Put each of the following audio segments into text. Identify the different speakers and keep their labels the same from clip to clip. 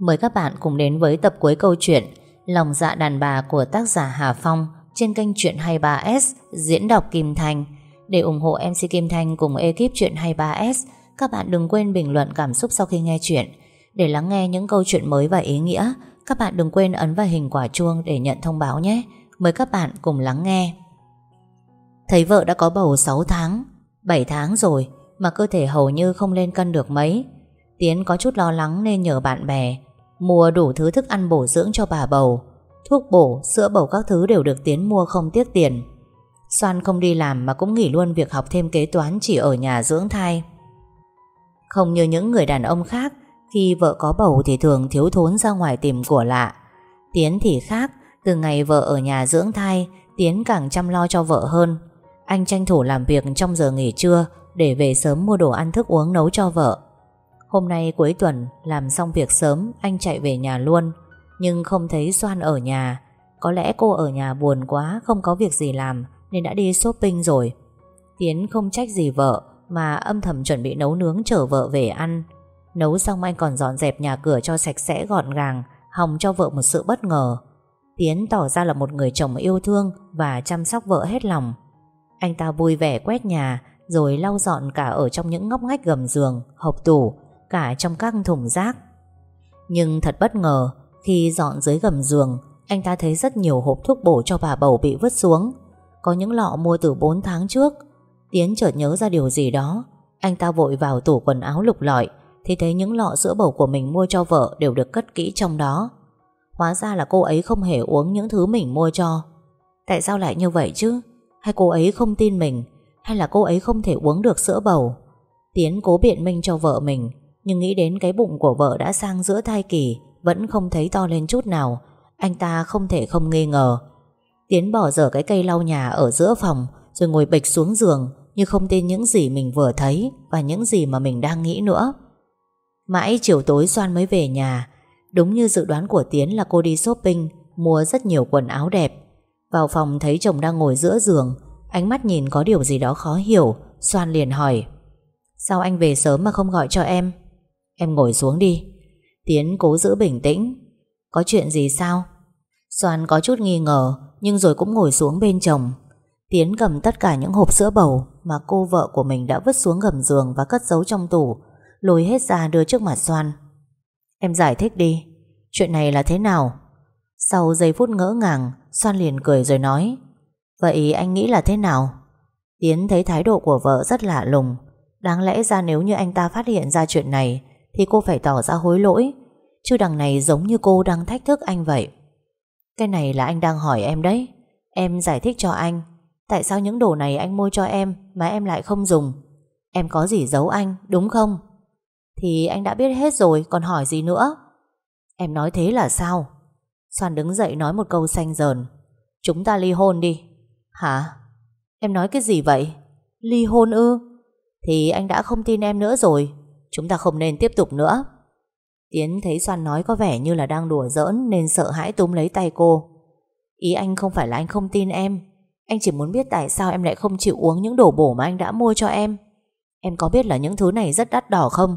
Speaker 1: Mời các bạn cùng đến với tập cuối câu chuyện Lòng dạ đàn bà của tác giả Hà Phong trên kênh Chuyện 23S diễn đọc Kim Thanh. Để ủng hộ MC Kim Thanh cùng ekip Chuyện 23S, các bạn đừng quên bình luận cảm xúc sau khi nghe chuyện. Để lắng nghe những câu chuyện mới và ý nghĩa, các bạn đừng quên ấn vào hình quả chuông để nhận thông báo nhé. Mời các bạn cùng lắng nghe. Thấy vợ đã có bầu 6 tháng, 7 tháng rồi mà cơ thể hầu như không lên cân được mấy. Tiến có chút lo lắng nên nhờ bạn bè mua đủ thứ thức ăn bổ dưỡng cho bà bầu. Thuốc bổ, sữa bầu các thứ đều được Tiến mua không tiếc tiền. Soan không đi làm mà cũng nghỉ luôn việc học thêm kế toán chỉ ở nhà dưỡng thai. Không như những người đàn ông khác, khi vợ có bầu thì thường thiếu thốn ra ngoài tìm của lạ. Tiến thì khác, từ ngày vợ ở nhà dưỡng thai, Tiến càng chăm lo cho vợ hơn. Anh tranh thủ làm việc trong giờ nghỉ trưa để về sớm mua đồ ăn thức uống nấu cho vợ. Hôm nay cuối tuần làm xong việc sớm anh chạy về nhà luôn nhưng không thấy Soan ở nhà. Có lẽ cô ở nhà buồn quá không có việc gì làm nên đã đi shopping rồi. Tiến không trách gì vợ mà âm thầm chuẩn bị nấu nướng chở vợ về ăn. Nấu xong anh còn dọn dẹp nhà cửa cho sạch sẽ gọn gàng hòng cho vợ một sự bất ngờ. Tiến tỏ ra là một người chồng yêu thương và chăm sóc vợ hết lòng. Anh ta vui vẻ quét nhà rồi lau dọn cả ở trong những ngóc ngách gầm giường, hộp tủ, cả trong các thùng rác. Nhưng thật bất ngờ, khi dọn dưới gầm giường, anh ta thấy rất nhiều hộp thuốc bổ cho bà bầu bị vứt xuống. Có những lọ mua từ 4 tháng trước. Tiến chợt nhớ ra điều gì đó. Anh ta vội vào tủ quần áo lục lọi, thì thấy những lọ sữa bầu của mình mua cho vợ đều được cất kỹ trong đó. Hóa ra là cô ấy không hề uống những thứ mình mua cho. Tại sao lại như vậy chứ? Hay cô ấy không tin mình? Hay là cô ấy không thể uống được sữa bầu? Tiến cố biện minh cho vợ mình nhưng nghĩ đến cái bụng của vợ đã sang giữa thai kỳ, Vẫn không thấy to lên chút nào. Anh ta không thể không nghi ngờ. Tiến bỏ dở cái cây lau nhà ở giữa phòng, Rồi ngồi bịch xuống giường, Như không tin những gì mình vừa thấy Và những gì mà mình đang nghĩ nữa. Mãi chiều tối Soan mới về nhà. Đúng như dự đoán của Tiến là cô đi shopping, Mua rất nhiều quần áo đẹp. Vào phòng thấy chồng đang ngồi giữa giường, Ánh mắt nhìn có điều gì đó khó hiểu, Soan liền hỏi. Sao anh về sớm mà không gọi cho em? Em ngồi xuống đi. Tiến cố giữ bình tĩnh. Có chuyện gì sao? Soan có chút nghi ngờ, Nhưng rồi cũng ngồi xuống bên chồng. Tiến cầm tất cả những hộp sữa bầu Mà cô vợ của mình đã vứt xuống gầm giường Và cất giấu trong tủ, Lôi hết ra đưa trước mặt Soan. Em giải thích đi. Chuyện này là thế nào? Sau giây phút ngỡ ngàng, Soan liền cười rồi nói. Vậy anh nghĩ là thế nào? Tiến thấy thái độ của vợ rất lạ lùng. Đáng lẽ ra nếu như anh ta phát hiện ra chuyện này thì cô phải tỏ ra hối lỗi. Chứ đằng này giống như cô đang thách thức anh vậy. Cái này là anh đang hỏi em đấy. Em giải thích cho anh, Tại sao những đồ này anh mua cho em Mà em lại không dùng? Em có gì giấu anh, đúng không? Thì anh đã biết hết rồi, còn hỏi gì nữa? Em nói thế là sao? Soan đứng dậy nói một câu xanh dờn. Chúng ta ly hôn đi. Hả? Em nói cái gì vậy? Ly hôn ư? Thì anh đã không tin em nữa rồi. Chúng ta không nên tiếp tục nữa. Tiến thấy Soan nói có vẻ như là đang đùa giỡn Nên sợ hãi túm lấy tay cô. Ý anh không phải là anh không tin em. Anh chỉ muốn biết tại sao em lại không chịu uống những đồ bổ mà anh đã mua cho em. Em có biết là những thứ này rất đắt đỏ không?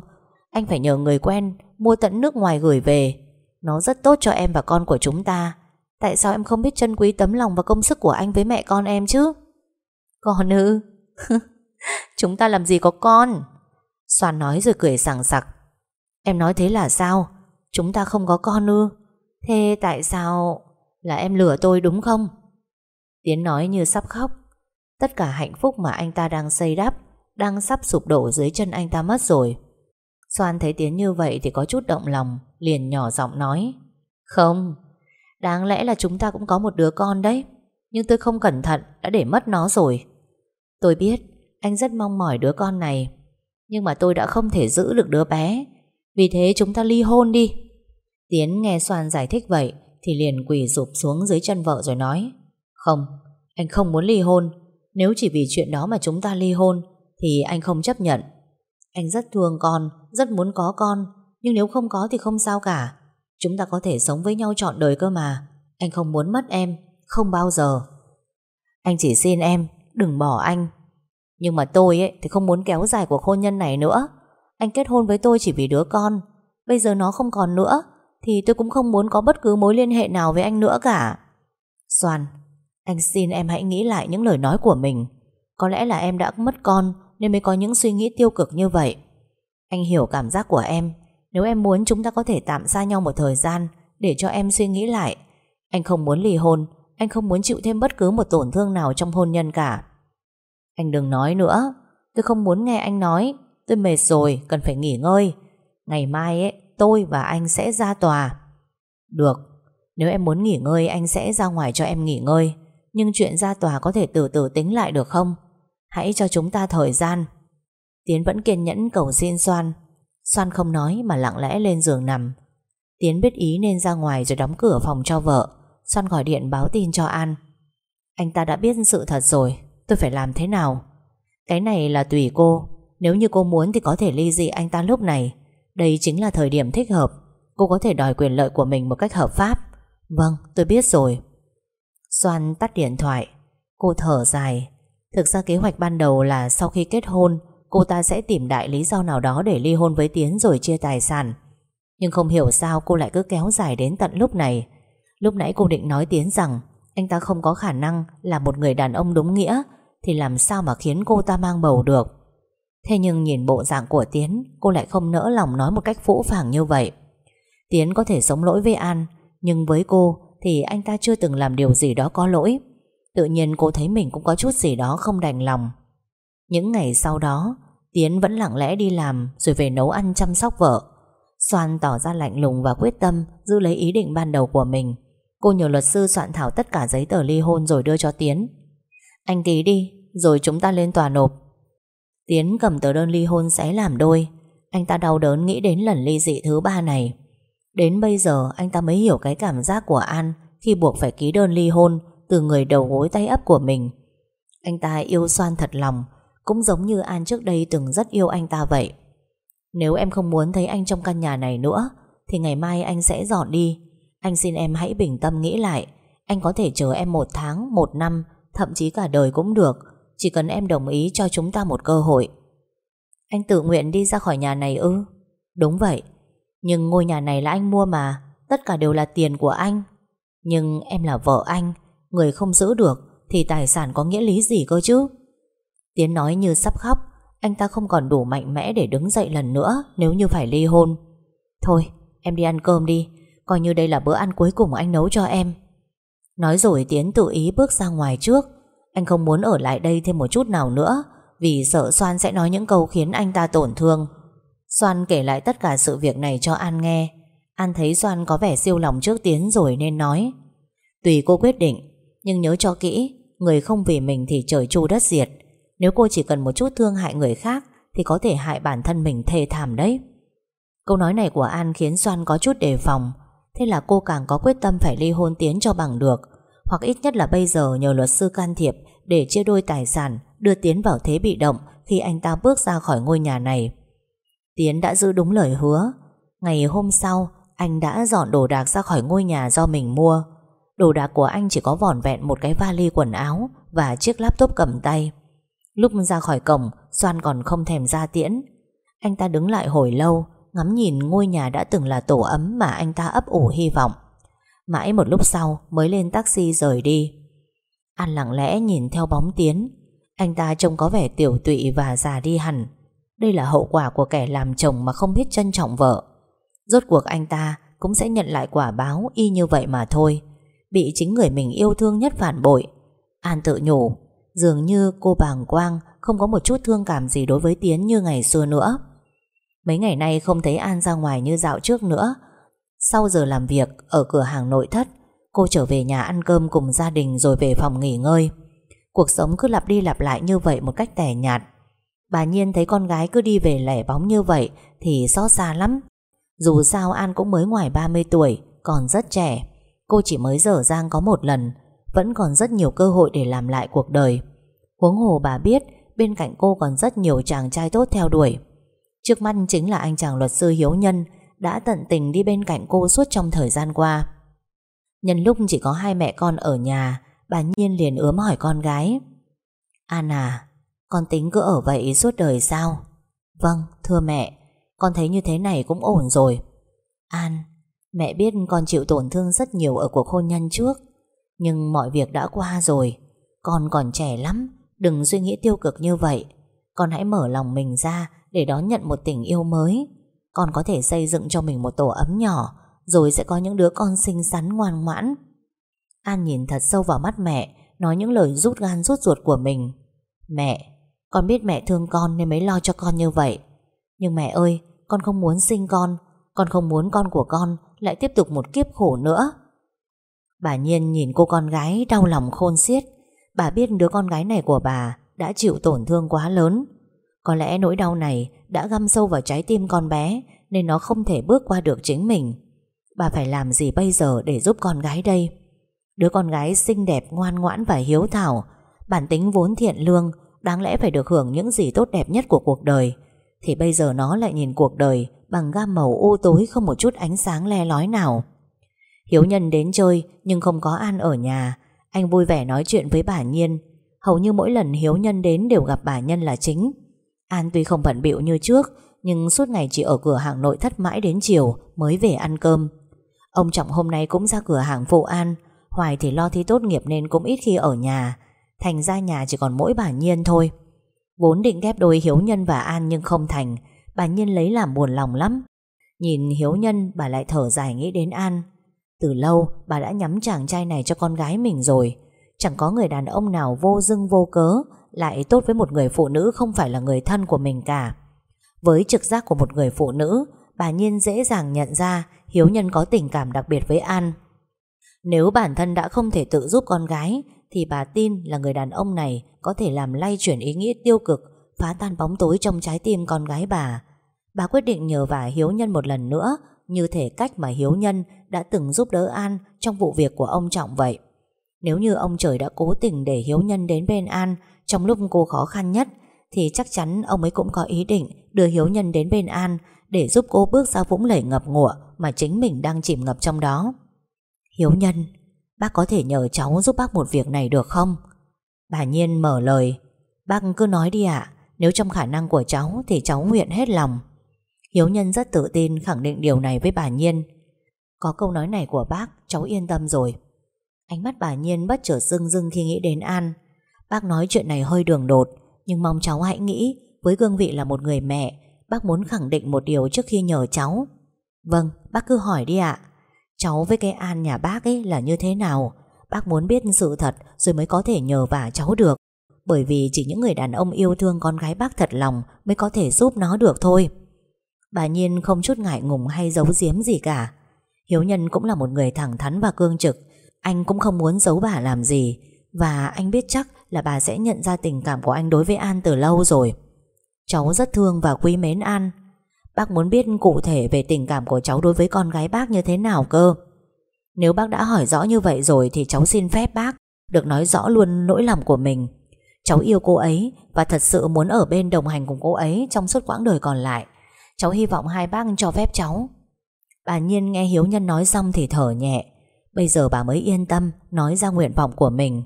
Speaker 1: Anh phải nhờ người quen Mua tận nước ngoài gửi về. Nó rất tốt cho em và con của chúng ta. Tại sao em không biết trân quý tấm lòng và công sức của anh với mẹ con em chứ? Con ư? Chúng ta làm gì có con? Soan nói rồi cười sảng sặc. Em nói thế là sao? Chúng ta không có con ư? Thế tại sao Là em lừa tôi đúng không? Tiến nói như sắp khóc. Tất cả hạnh phúc mà anh ta đang xây đắp Đang sắp sụp đổ dưới chân anh ta mất rồi. Soan thấy Tiến như vậy Thì có chút động lòng, Liền nhỏ giọng nói. Không, Đáng lẽ là chúng ta cũng có một đứa con đấy, Nhưng tôi không cẩn thận, Đã để mất nó rồi. Tôi biết, anh rất mong mỏi đứa con này nhưng mà tôi đã không thể giữ được đứa bé. Vì thế chúng ta ly hôn đi. Tiến nghe Soan giải thích vậy Thì liền quỳ rụp xuống dưới chân vợ rồi nói Không, anh không muốn ly hôn. Nếu chỉ vì chuyện đó mà chúng ta ly hôn Thì anh không chấp nhận. Anh rất thương con Rất muốn có con Nhưng nếu không có thì không sao cả. Chúng ta có thể sống với nhau trọn đời cơ mà. Anh không muốn mất em Không bao giờ. Anh chỉ xin em Đừng bỏ anh nhưng mà tôi ấy thì không muốn kéo dài cuộc hôn nhân này nữa. Anh kết hôn với tôi chỉ vì đứa con. Bây giờ nó không còn nữa, Thì tôi cũng không muốn có bất cứ mối liên hệ nào với anh nữa cả. Soan Anh xin em hãy nghĩ lại những lời nói của mình. Có lẽ là em đã mất con Nên mới có những suy nghĩ tiêu cực như vậy. Anh hiểu cảm giác của em. Nếu em muốn chúng ta có thể tạm xa nhau một thời gian Để cho em suy nghĩ lại. Anh không muốn ly hôn, Anh không muốn chịu thêm bất cứ một tổn thương nào trong hôn nhân cả. Anh đừng nói nữa. Tôi không muốn nghe anh nói. Tôi mệt rồi, cần phải nghỉ ngơi. Ngày mai ấy, tôi và anh sẽ ra tòa. Được. Nếu em muốn nghỉ ngơi anh sẽ ra ngoài cho em nghỉ ngơi. Nhưng chuyện ra tòa có thể từ từ tính lại được không? Hãy cho chúng ta thời gian. Tiến vẫn kiên nhẫn cầu xin Soan. Soan không nói mà lặng lẽ lên giường nằm. Tiến biết ý nên ra ngoài rồi đóng cửa phòng cho vợ. Soan gọi điện báo tin cho An. Anh ta đã biết sự thật rồi. Tôi phải làm thế nào? Cái này là tùy cô. Nếu như cô muốn thì có thể ly dị anh ta lúc này. Đây chính là thời điểm thích hợp. Cô có thể đòi quyền lợi của mình một cách hợp pháp. Vâng tôi biết rồi. Soan tắt điện thoại. Cô thở dài. Thực ra kế hoạch ban đầu là sau khi kết hôn, Cô ta sẽ tìm đại lý do nào đó Để ly hôn với Tiến rồi chia tài sản. Nhưng không hiểu sao cô lại cứ kéo dài đến tận lúc này. Lúc nãy cô định nói Tiến rằng Anh ta không có khả năng Là một người đàn ông đúng nghĩa thì làm sao mà khiến cô ta mang bầu được? Thế nhưng nhìn bộ dạng của Tiến, Cô lại không nỡ lòng nói một cách phũ phàng như vậy. Tiến có thể sống lỗi với An, Nhưng với cô Thì anh ta chưa từng làm điều gì đó có lỗi. Tự nhiên cô thấy mình cũng có chút gì đó không đành lòng. Những ngày sau đó, Tiến vẫn lặng lẽ đi làm Rồi về nấu ăn chăm sóc vợ. Soan tỏ ra lạnh lùng và quyết tâm Giữ lấy ý định ban đầu của mình. Cô nhờ luật sư soạn thảo tất cả giấy tờ ly hôn Rồi đưa cho Tiến. Anh ký đi Rồi chúng ta lên tòa nộp. Tiến cầm tờ đơn ly hôn sẽ làm đôi. Anh ta đau đớn nghĩ đến lần ly dị thứ ba này. Đến bây giờ anh ta mới hiểu cái cảm giác của An Khi buộc phải ký đơn ly hôn Từ người đầu gối tay ấp của mình. Anh ta yêu xoan thật lòng Cũng giống như An trước đây từng rất yêu anh ta vậy. Nếu em không muốn thấy anh trong căn nhà này nữa Thì ngày mai anh sẽ dọn đi. Anh xin em hãy bình tâm nghĩ lại Anh có thể chờ em một tháng, một năm Thậm chí cả đời cũng được. Chỉ cần em đồng ý cho chúng ta một cơ hội. Anh tự nguyện đi ra khỏi nhà này ư? Đúng vậy. Nhưng ngôi nhà này là anh mua mà. Tất cả đều là tiền của anh. Nhưng em là vợ anh. Người không giữ được Thì tài sản có nghĩa lý gì cơ chứ? Tiến nói như sắp khóc. Anh ta không còn đủ mạnh mẽ để đứng dậy lần nữa Nếu như phải ly hôn. Thôi, em đi ăn cơm đi. Coi như đây là bữa ăn cuối cùng anh nấu cho em. Nói rồi Tiến tự ý bước ra ngoài trước. Anh không muốn ở lại đây thêm một chút nào nữa, Vì sợ Soan sẽ nói những câu khiến anh ta tổn thương. Soan kể lại tất cả sự việc này cho An nghe. An thấy Soan có vẻ siêu lòng trước Tiến rồi nên nói, Tùy cô quyết định, Nhưng nhớ cho kỹ, Người không vì mình thì trời chu đất diệt. Nếu cô chỉ cần một chút thương hại người khác Thì có thể hại bản thân mình thê thảm đấy. Câu nói này của An khiến Soan có chút đề phòng. Thế là cô càng có quyết tâm phải ly hôn Tiến cho bằng được hoặc ít nhất là bây giờ nhờ luật sư can thiệp để chia đôi tài sản, đưa Tiến vào thế bị động khi anh ta bước ra khỏi ngôi nhà này. Tiến đã giữ đúng lời hứa. Ngày hôm sau, anh đã dọn đồ đạc ra khỏi ngôi nhà do mình mua. Đồ đạc của anh chỉ có vỏn vẹn một cái vali quần áo và chiếc laptop cầm tay. Lúc ra khỏi cổng, Soan còn không thèm ra tiễn. Anh ta đứng lại hồi lâu, ngắm nhìn ngôi nhà đã từng là tổ ấm mà anh ta ấp ủ hy vọng. Mãi một lúc sau mới lên taxi rời đi. An lặng lẽ nhìn theo bóng Tiến. Anh ta trông có vẻ tiểu tụy và già đi hẳn. Đây là hậu quả của kẻ làm chồng mà không biết trân trọng vợ. Rốt cuộc anh ta cũng sẽ nhận lại quả báo y như vậy mà thôi. Bị chính người mình yêu thương nhất phản bội. An tự nhủ, Dường như cô bàng quang Không có một chút thương cảm gì đối với Tiến như ngày xưa nữa. Mấy ngày nay không thấy An ra ngoài như dạo trước nữa sau giờ làm việc ở cửa hàng nội thất, cô trở về nhà ăn cơm cùng gia đình rồi về phòng nghỉ ngơi. Cuộc sống cứ lặp đi lặp lại như vậy một cách tẻ nhạt. Bà Nhiên thấy con gái cứ đi về lẻ bóng như vậy thì xót xa lắm. Dù sao An cũng mới ngoài 30 tuổi, còn rất trẻ. Cô chỉ mới dở dang có một lần, vẫn còn rất nhiều cơ hội để làm lại cuộc đời. Huống hồ bà biết bên cạnh cô còn rất nhiều chàng trai tốt theo đuổi. Trước mắt chính là anh chàng luật sư hiếu nhân đã tận tình đi bên cạnh cô suốt trong thời gian qua. Nhân lúc chỉ có hai mẹ con ở nhà, bà Nhiên liền ướm hỏi con gái. An à, con tính cứ ở vậy suốt đời sao? Vâng, thưa mẹ, con thấy như thế này cũng ổn rồi. An, Mẹ biết con chịu tổn thương rất nhiều ở cuộc hôn nhân trước Nhưng mọi việc đã qua rồi Con còn trẻ lắm Đừng suy nghĩ tiêu cực như vậy Con hãy mở lòng mình ra để đón nhận một tình yêu mới. Con có thể xây dựng cho mình một tổ ấm nhỏ, Rồi sẽ có những đứa con xinh xắn ngoan ngoãn. An nhìn thật sâu vào mắt mẹ, Nói những lời rút gan rút ruột của mình. Mẹ, Con biết mẹ thương con nên mới lo cho con như vậy. Nhưng mẹ ơi, Con không muốn sinh con Con không muốn con của con Lại tiếp tục một kiếp khổ nữa. Bà Nhiên nhìn cô con gái đau lòng khôn xiết. Bà biết đứa con gái này của bà Đã chịu tổn thương quá lớn. Có lẽ nỗi đau này Đã găm sâu vào trái tim con bé, Nên nó không thể bước qua được chính mình. Bà phải làm gì bây giờ để giúp con gái đây? Đứa con gái xinh đẹp, ngoan ngoãn và hiếu thảo, Bản tính vốn thiện lương, Đáng lẽ phải được hưởng những gì tốt đẹp nhất của cuộc đời. Thì bây giờ nó lại nhìn cuộc đời Bằng gam màu u tối không một chút ánh sáng le lói nào. Hiếu nhân đến chơi, Nhưng không có An ở nhà. Anh vui vẻ nói chuyện với bà Nhiên. Hầu như mỗi lần Hiếu nhân đến đều gặp bà Nhân là chính. An tuy không bận bịu như trước, Nhưng suốt ngày chỉ ở cửa hàng nội thất mãi đến chiều Mới về ăn cơm. Ông Trọng hôm nay cũng ra cửa hàng phụ An, Hoài thì lo thi tốt nghiệp nên cũng ít khi ở nhà. Thành ra nhà chỉ còn mỗi bà Nhiên thôi. Vốn định ghép đôi Hiếu Nhân và An nhưng không thành, Bà Nhiên lấy làm buồn lòng lắm. Nhìn Hiếu Nhân, bà lại thở dài nghĩ đến An. Từ lâu, bà đã nhắm chàng trai này cho con gái mình rồi. Chẳng có người đàn ông nào vô dưng vô cớ lại tốt với một người phụ nữ không phải là người thân của mình cả Với trực giác của một người phụ nữ, Bà Nhiên dễ dàng nhận ra Hiếu Nhân có tình cảm đặc biệt với An nếu bản thân đã không thể tự giúp con gái, thì bà tin là người đàn ông này có thể làm lay chuyển ý nghĩa tiêu cực, phá tan bóng tối trong trái tim con gái bà. Bà quyết định nhờ vả Hiếu Nhân một lần nữa, như thể cách mà Hiếu Nhân đã từng giúp đỡ An trong vụ việc của ông Trọng vậy. Nếu như ông trời đã cố tình để Hiếu Nhân đến bên An trong lúc cô khó khăn nhất, thì chắc chắn ông ấy cũng có ý định đưa Hiếu Nhân đến bên An để giúp cô bước ra vũng lầy ngập ngụa mà chính mình đang chìm ngập trong đó. Hiếu nhân, Bác có thể nhờ cháu giúp bác một việc này được không? Bà Nhiên mở lời, Bác cứ nói đi ạ, Nếu trong khả năng của cháu thì cháu nguyện hết lòng. Hiếu nhân rất tự tin khẳng định điều này với bà Nhiên. Có câu nói này của bác, Cháu yên tâm rồi. Ánh mắt bà Nhiên bất chợt rưng rưng khi nghĩ đến An. Bác nói chuyện này hơi đường đột, Nhưng mong cháu hãy nghĩ, Với gương vị là một người mẹ, Bác muốn khẳng định một điều trước khi nhờ cháu. Vâng bác cứ hỏi đi ạ. Cháu với cái An nhà bác ấy là như thế nào? Bác muốn biết sự thật Rồi mới có thể nhờ vả cháu được. Bởi vì chỉ những người đàn ông yêu thương con gái bác thật lòng Mới có thể giúp nó được thôi. Bà Nhiên không chút ngại ngùng hay giấu giếm gì cả. Hiếu Nhân cũng là một người thẳng thắn và cương trực. Anh cũng không muốn giấu bà làm gì. Và anh biết chắc là bà sẽ nhận ra tình cảm của anh đối với An từ lâu rồi. Cháu rất thương và quý mến An. Bác muốn biết cụ thể về tình cảm của cháu đối với con gái bác như thế nào cơ? Nếu bác đã hỏi rõ như vậy rồi Thì cháu xin phép bác Được nói rõ luôn nỗi lòng của mình. Cháu yêu cô ấy Và thật sự muốn ở bên đồng hành cùng cô ấy Trong suốt quãng đời còn lại. Cháu hy vọng hai bác cho phép cháu. Bà Nhiên nghe Hiếu Nhân nói xong thì thở nhẹ. Bây giờ bà mới yên tâm, Nói ra nguyện vọng của mình.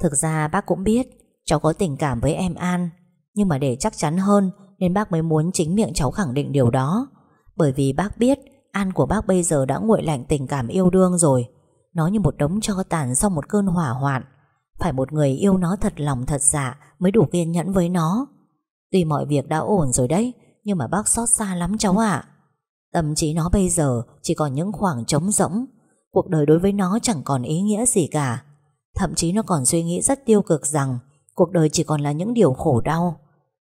Speaker 1: Thực ra bác cũng biết, Cháu có tình cảm với em An, Nhưng mà để chắc chắn hơn nên bác mới muốn chính miệng cháu khẳng định điều đó. Bởi vì bác biết An của bác bây giờ đã nguội lạnh tình cảm yêu đương rồi. Nó như một đống cho tàn sau một cơn hỏa hoạn. Phải một người yêu nó thật lòng thật dạ Mới đủ kiên nhẫn với nó. Tuy mọi việc đã ổn rồi đấy, Nhưng mà bác xót xa lắm cháu ạ. Tâm trí nó bây giờ Chỉ còn những khoảng trống rỗng. Cuộc đời đối với nó chẳng còn ý nghĩa gì cả. Thậm chí nó còn suy nghĩ rất tiêu cực rằng Cuộc đời chỉ còn là những điều khổ đau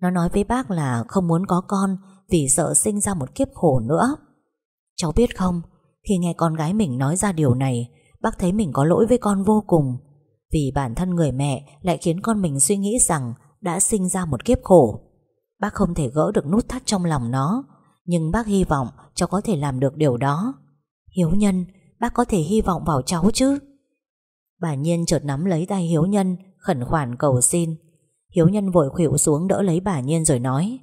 Speaker 1: nó nói với bác là không muốn có con vì sợ sinh ra một kiếp khổ nữa. Cháu biết không, khi nghe con gái mình nói ra điều này, bác thấy mình có lỗi với con vô cùng. Vì bản thân người mẹ lại khiến con mình suy nghĩ rằng đã sinh ra một kiếp khổ. Bác không thể gỡ được nút thắt trong lòng nó, nhưng bác hy vọng cháu có thể làm được điều đó. Hiếu Nhân, bác có thể hy vọng vào cháu chứ? Bà Nhiên chợt nắm lấy tay Hiếu Nhân, khẩn khoản cầu xin. Hiếu Nhân vội khuỵu xuống đỡ lấy bà Nhiên rồi nói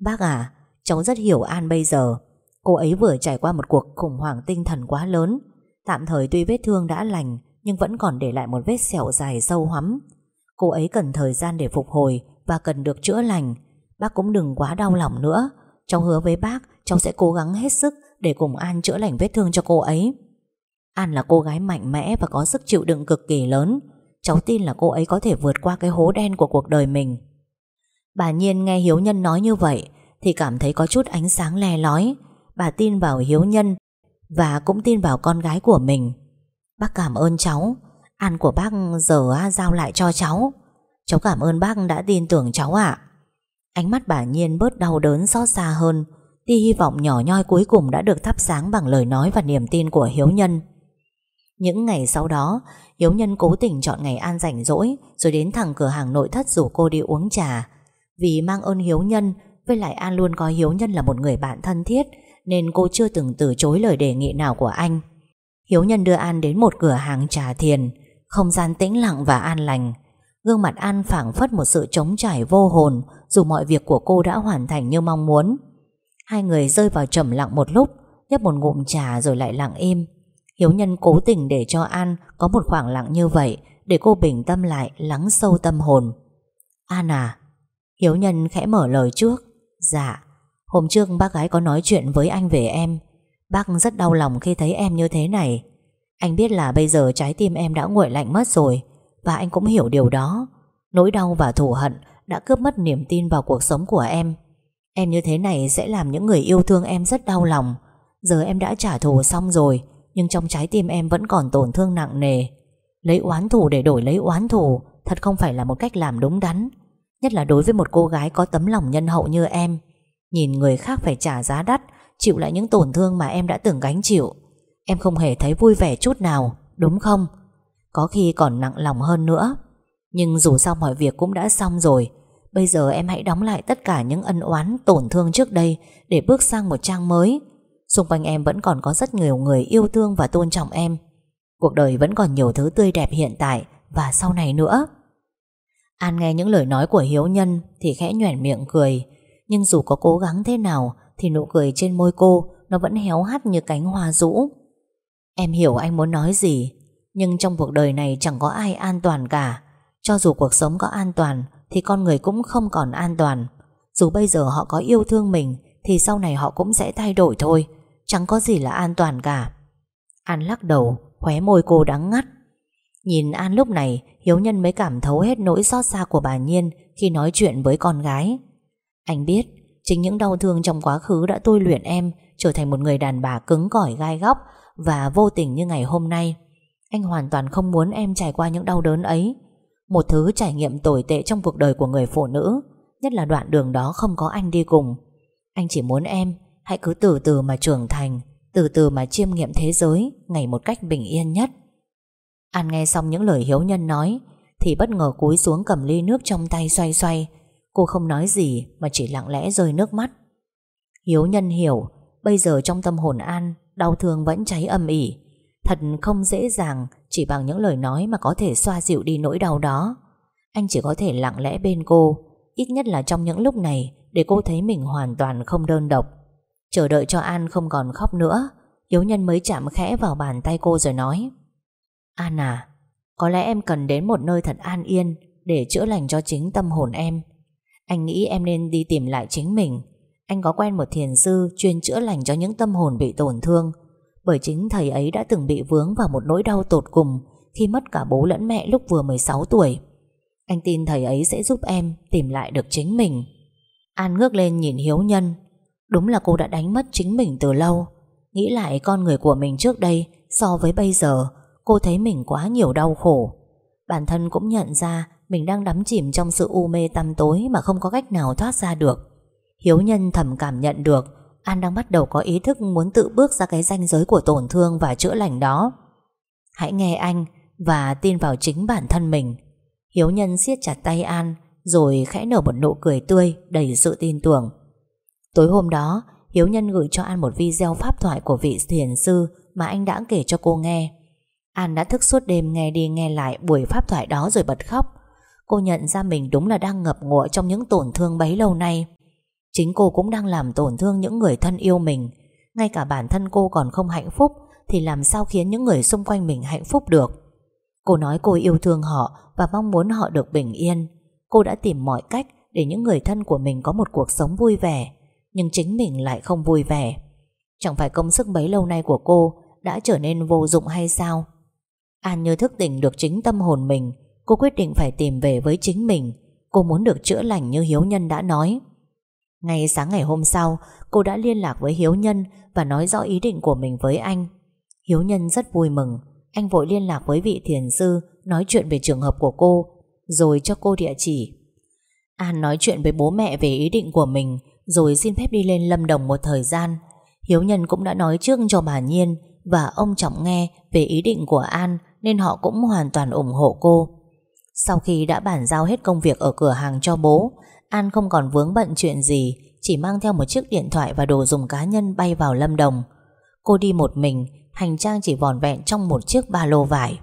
Speaker 1: Bác à Cháu rất hiểu An bây giờ. Cô ấy vừa trải qua một cuộc khủng hoảng tinh thần quá lớn. Tạm thời tuy vết thương đã lành Nhưng vẫn còn để lại một vết sẹo dài sâu hoắm Cô ấy cần thời gian để phục hồi Và cần được chữa lành. Bác cũng đừng quá đau lòng nữa. Cháu hứa với bác Cháu sẽ cố gắng hết sức Để cùng An chữa lành vết thương cho cô ấy. An là cô gái mạnh mẽ Và có sức chịu đựng cực kỳ lớn. Cháu tin là cô ấy có thể vượt qua cái hố đen của cuộc đời mình. Bà Nhiên nghe Hiếu Nhân nói như vậy Thì cảm thấy có chút ánh sáng le lói. Bà tin vào Hiếu Nhân Và cũng tin vào con gái của mình. Bác cảm ơn cháu. An của bác giờ giao lại cho cháu. Cháu cảm ơn bác đã tin tưởng cháu ạ. Ánh mắt bà Nhiên bớt đau đớn xót xa hơn. Tia hy vọng nhỏ nhoi cuối cùng đã được thắp sáng bằng lời nói và niềm tin của Hiếu Nhân. Những ngày sau đó, Hiếu Nhân cố tình chọn ngày An rảnh rỗi, Rồi đến thẳng cửa hàng nội thất rủ cô đi uống trà. Vì mang ơn Hiếu Nhân, Với lại An luôn coi Hiếu Nhân là một người bạn thân thiết, Nên cô chưa từng từ chối lời đề nghị nào của anh. Hiếu Nhân đưa An đến một cửa hàng trà thiền, Không gian tĩnh lặng và an lành. Gương mặt An phảng phất một sự trống trải vô hồn, Dù mọi việc của cô đã hoàn thành như mong muốn. Hai người rơi vào trầm lặng một lúc, Nhấp một ngụm trà rồi lại lặng im. Hiếu Nhân cố tình để cho An Có một khoảng lặng như vậy Để cô bình tâm lại, lắng sâu tâm hồn. An à Hiếu Nhân khẽ mở lời trước. Dạ Hôm trước bác gái có nói chuyện với anh về em. Bác rất đau lòng khi thấy em như thế này. Anh biết là bây giờ trái tim em đã nguội lạnh mất rồi, Và anh cũng hiểu điều đó. Nỗi đau và thù hận Đã cướp mất niềm tin vào cuộc sống của em. Em như thế này sẽ làm những người yêu thương em rất đau lòng. Giờ em đã trả thù xong rồi nhưng trong trái tim em vẫn còn tổn thương nặng nề. Lấy oán thù để đổi lấy oán thù, Thật không phải là một cách làm đúng đắn. Nhất là đối với một cô gái có tấm lòng nhân hậu như em, Nhìn người khác phải trả giá đắt, Chịu lại những tổn thương mà em đã từng gánh chịu. Em không hề thấy vui vẻ chút nào, Đúng không? Có khi còn nặng lòng hơn nữa. Nhưng dù sao mọi việc cũng đã xong rồi, Bây giờ em hãy đóng lại tất cả những ân oán, Tổn thương trước đây Để bước sang một trang mới. Xung quanh em vẫn còn có rất nhiều người yêu thương Và tôn trọng em. Cuộc đời vẫn còn nhiều thứ tươi đẹp hiện tại Và sau này nữa. An nghe những lời nói của Hiếu Nhân Thì khẽ nhoẻn miệng cười. Nhưng dù có cố gắng thế nào Thì nụ cười trên môi cô Nó vẫn héo hắt như cánh hoa rũ. Em hiểu anh muốn nói gì, Nhưng trong cuộc đời này chẳng có ai an toàn cả. Cho dù cuộc sống có an toàn Thì con người cũng không còn an toàn. Dù bây giờ họ có yêu thương mình Thì sau này họ cũng sẽ thay đổi thôi. Chẳng có gì là an toàn cả. An lắc đầu, Khóe môi cô đắng ngắt. Nhìn An lúc này, Hiếu Nhân mới cảm thấu hết nỗi xót xa của bà Nhiên Khi nói chuyện với con gái. Anh biết, Chính những đau thương trong quá khứ đã tôi luyện em Trở thành một người đàn bà cứng cỏi gai góc Và vô tình như ngày hôm nay. Anh hoàn toàn không muốn em trải qua những đau đớn ấy. Một thứ trải nghiệm tồi tệ trong cuộc đời của người phụ nữ, Nhất là đoạn đường đó không có anh đi cùng. Anh chỉ muốn em Hãy cứ từ từ mà trưởng thành, Từ từ mà chiêm nghiệm thế giới, Ngày một cách bình yên nhất. An nghe xong những lời hiếu nhân nói, Thì bất ngờ cúi xuống cầm ly nước trong tay xoay xoay. Cô không nói gì Mà chỉ lặng lẽ rơi nước mắt. Hiếu nhân hiểu, Bây giờ trong tâm hồn An, Đau thương vẫn cháy âm ỉ. Thật không dễ dàng Chỉ bằng những lời nói mà có thể xoa dịu đi nỗi đau đó. Anh chỉ có thể lặng lẽ bên cô, Ít nhất là trong những lúc này Để cô thấy mình hoàn toàn không đơn độc. Chờ đợi cho An không còn khóc nữa. Hiếu nhân mới chạm khẽ vào bàn tay cô rồi nói. An à Có lẽ em cần đến một nơi thật an yên Để chữa lành cho chính tâm hồn em. Anh nghĩ em nên đi tìm lại chính mình. Anh có quen một thiền sư Chuyên chữa lành cho những tâm hồn bị tổn thương. Bởi chính thầy ấy đã từng bị vướng vào một nỗi đau tột cùng Khi mất cả bố lẫn mẹ lúc vừa 16 tuổi. Anh tin thầy ấy sẽ giúp em Tìm lại được chính mình. An ngước lên nhìn Hiếu Nhân. Đúng là cô đã đánh mất chính mình từ lâu. Nghĩ lại con người của mình trước đây So với bây giờ, Cô thấy mình quá nhiều đau khổ. Bản thân cũng nhận ra Mình đang đắm chìm trong sự u mê tăm tối Mà không có cách nào thoát ra được. Hiếu nhân thầm cảm nhận được An đang bắt đầu có ý thức muốn tự bước ra cái ranh giới của tổn thương và chữa lành đó. Hãy nghe anh Và tin vào chính bản thân mình. Hiếu nhân siết chặt tay An Rồi khẽ nở một nụ cười tươi Đầy sự tin tưởng. Tối hôm đó Hiếu nhân gửi cho An một video pháp thoại của vị thiền sư Mà anh đã kể cho cô nghe An đã thức suốt đêm nghe đi nghe lại buổi pháp thoại đó rồi bật khóc. Cô nhận ra mình đúng là đang ngập ngụa trong những tổn thương bấy lâu nay. Chính cô cũng đang làm tổn thương những người thân yêu mình. Ngay cả bản thân cô còn không hạnh phúc thì làm sao khiến những người xung quanh mình hạnh phúc được. Cô nói cô yêu thương họ và mong muốn họ được bình yên. Cô đã tìm mọi cách để những người thân của mình có một cuộc sống vui vẻ, nhưng chính mình lại không vui vẻ. Chẳng phải công sức bấy lâu nay của cô Đã trở nên vô dụng hay sao? An như thức tỉnh được chính tâm hồn mình, Cô quyết định phải tìm về với chính mình. Cô muốn được chữa lành như Hiếu Nhân đã nói. Ngay sáng ngày hôm sau, Cô đã liên lạc với Hiếu Nhân Và nói rõ ý định của mình với anh. Hiếu Nhân rất vui mừng. Anh vội liên lạc với vị thiền sư, Nói chuyện về trường hợp của cô, Rồi cho cô địa chỉ. An nói chuyện với bố mẹ về ý định của mình rồi xin phép đi lên Lâm Đồng một thời gian. Hiếu Nhân cũng đã nói trước cho bà Nhiên Và ông Trọng nghe về ý định của An Nên họ cũng hoàn toàn ủng hộ cô. Sau khi đã bàn giao hết công việc ở cửa hàng cho bố, An không còn vướng bận chuyện gì, Chỉ mang theo một chiếc điện thoại và đồ dùng cá nhân bay vào Lâm Đồng. Cô đi một mình, Hành trang chỉ vòn vẹn trong một chiếc ba lô vải.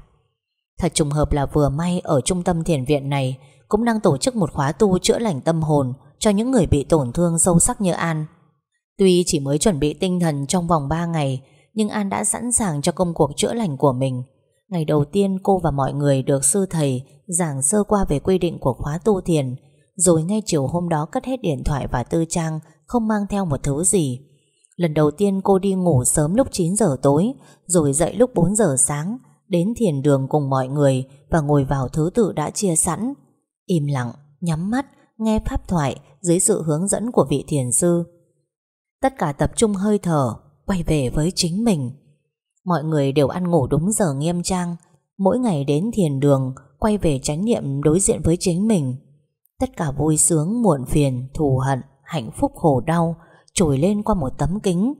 Speaker 1: Thật trùng hợp là vừa may Ở trung tâm thiền viện này Cũng đang tổ chức một khóa tu chữa lành tâm hồn cho những người bị tổn thương sâu sắc như An. Tuy chỉ mới chuẩn bị tinh thần trong vòng 3 ngày Nhưng An đã sẵn sàng cho công cuộc chữa lành của mình. Ngày đầu tiên cô và mọi người được sư thầy giảng sơ qua về quy định của khóa tu thiền Rồi ngay chiều hôm đó cất hết điện thoại và tư trang Không mang theo một thứ gì. Lần đầu tiên cô đi ngủ sớm lúc 9 giờ tối Rồi dậy lúc 4 giờ sáng Đến thiền đường cùng mọi người Và ngồi vào thứ tự đã chia sẵn. Im lặng, nhắm mắt Nghe pháp thoại dưới sự hướng dẫn của vị thiền sư. Tất cả tập trung hơi thở Quay về với chính mình. Mọi người đều ăn ngủ đúng giờ nghiêm trang. Mỗi ngày đến thiền đường Quay về chánh niệm đối diện với chính mình. Tất cả vui sướng, muộn phiền, thù hận Hạnh phúc khổ đau Trồi lên qua một tấm kính.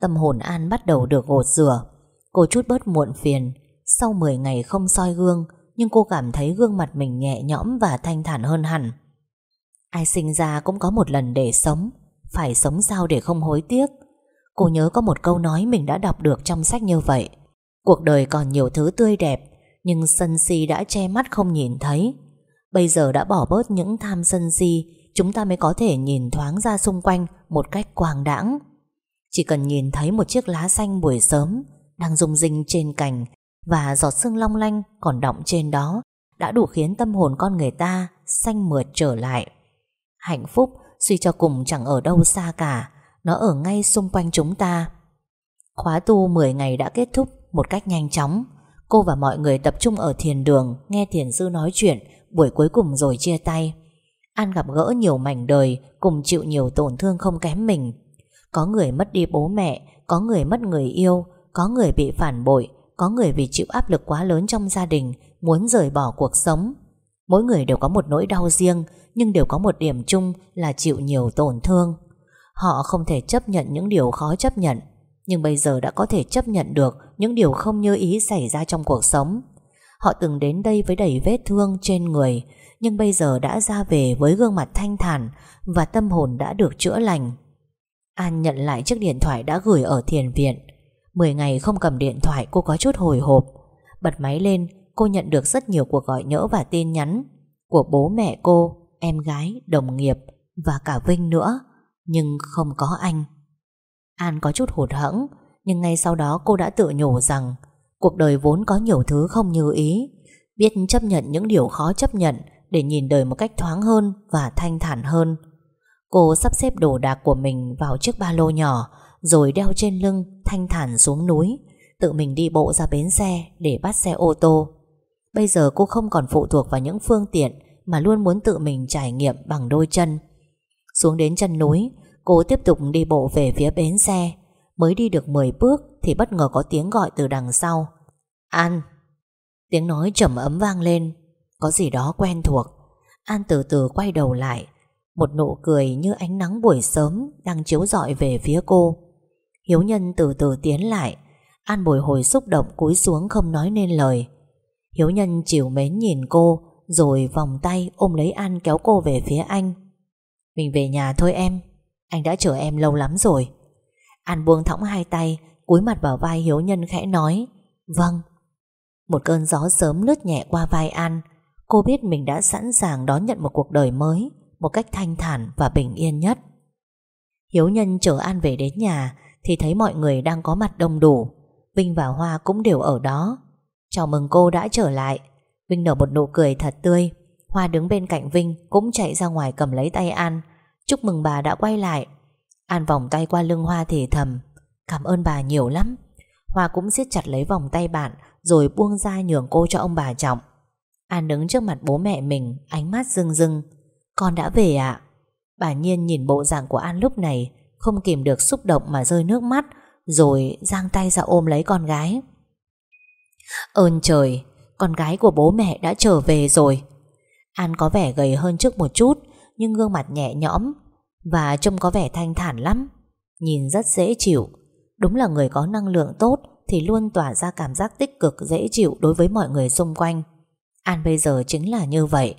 Speaker 1: Tâm hồn An bắt đầu được gột rửa. Cô chút bớt muộn phiền. Sau 10 ngày không soi gương Nhưng cô cảm thấy gương mặt mình nhẹ nhõm Và thanh thản hơn hẳn. Ai sinh ra cũng có một lần để sống, phải sống sao để không hối tiếc. Cô nhớ có một câu nói mình đã đọc được trong sách như vậy. Cuộc đời còn nhiều thứ tươi đẹp, Nhưng sân si đã che mắt không nhìn thấy. Bây giờ đã bỏ bớt những tham sân si, Chúng ta mới có thể nhìn thoáng ra xung quanh Một cách quang đãng. Chỉ cần nhìn thấy một chiếc lá xanh buổi sớm Đang rung rinh trên cành Và giọt sương long lanh còn đọng trên đó, Đã đủ khiến tâm hồn con người ta Xanh mượt trở lại. Hạnh phúc, Suy cho cùng chẳng ở đâu xa cả. Nó ở ngay xung quanh chúng ta. Khóa tu 10 ngày đã kết thúc Một cách nhanh chóng. Cô và mọi người tập trung ở thiền đường, Nghe thiền sư nói chuyện, Buổi cuối cùng rồi chia tay. An gặp gỡ nhiều mảnh đời, Cùng chịu nhiều tổn thương không kém mình. Có người mất đi bố mẹ, Có người mất người yêu, Có người bị phản bội, Có người vì chịu áp lực quá lớn trong gia đình, Muốn rời bỏ cuộc sống. Mỗi người đều có một nỗi đau riêng nhưng đều có một điểm chung là chịu nhiều tổn thương. Họ không thể chấp nhận những điều khó chấp nhận, nhưng bây giờ đã có thể chấp nhận được những điều không như ý xảy ra trong cuộc sống. Họ từng đến đây với đầy vết thương trên người, nhưng bây giờ đã ra về với gương mặt thanh thản và tâm hồn đã được chữa lành. An nhận lại chiếc điện thoại đã gửi ở thiền viện. Mười ngày không cầm điện thoại cô có chút hồi hộp. Bật máy lên, cô nhận được rất nhiều cuộc gọi nhỡ và tin nhắn của bố mẹ cô em gái, đồng nghiệp và cả Vinh nữa, nhưng không có anh. An có chút hụt hẫng, nhưng ngay sau đó cô đã tự nhủ rằng cuộc đời vốn có nhiều thứ không như ý, biết chấp nhận những điều khó chấp nhận để nhìn đời một cách thoáng hơn và thanh thản hơn. Cô sắp xếp đồ đạc của mình vào chiếc ba lô nhỏ rồi đeo trên lưng thanh thản xuống núi, tự mình đi bộ ra bến xe để bắt xe ô tô. Bây giờ cô không còn phụ thuộc vào những phương tiện mà luôn muốn tự mình trải nghiệm bằng đôi chân. Xuống đến chân núi, cô tiếp tục đi bộ về phía bến xe. Mới đi được 10 bước thì bất ngờ có tiếng gọi từ đằng sau. An! Tiếng nói trầm ấm vang lên, có gì đó quen thuộc. An từ từ quay đầu lại, một nụ cười như ánh nắng buổi sớm đang chiếu rọi về phía cô. Hiếu nhân từ từ tiến lại, An bồi hồi xúc động cúi xuống không nói nên lời. Hiếu nhân chiều mến nhìn cô, rồi vòng tay ôm lấy An kéo cô về phía anh. Mình về nhà thôi em, Anh đã chờ em lâu lắm rồi. An buông thõng hai tay, cúi mặt vào vai Hiếu Nhân khẽ nói Vâng. Một cơn gió sớm lướt nhẹ qua vai An. Cô biết mình đã sẵn sàng đón nhận một cuộc đời mới, Một cách thanh thản và bình yên nhất. Hiếu Nhân chở An về đến nhà Thì thấy mọi người đang có mặt đông đủ. Vinh và Hoa cũng đều ở đó. Chào mừng cô đã trở lại. Vinh nở một nụ cười thật tươi. Hoa đứng bên cạnh Vinh cũng chạy ra ngoài cầm lấy tay An. Chúc mừng bà đã quay lại. An vòng tay qua lưng Hoa thì thầm, Cảm ơn bà nhiều lắm. Hoa cũng siết chặt lấy vòng tay bạn Rồi buông ra nhường cô cho ông bà trọng. An đứng trước mặt bố mẹ mình, Ánh mắt rưng rưng. Con đã về ạ. Bà Nhiên nhìn bộ dạng của An lúc này, Không kìm được xúc động mà rơi nước mắt, Rồi giang tay ra ôm lấy con gái. Ơn trời Con gái của bố mẹ đã trở về rồi. An có vẻ gầy hơn trước một chút Nhưng gương mặt nhẹ nhõm Và trông có vẻ thanh thản lắm. Nhìn rất dễ chịu. Đúng là người có năng lượng tốt Thì luôn tỏa ra cảm giác tích cực dễ chịu Đối với mọi người xung quanh. An bây giờ chính là như vậy.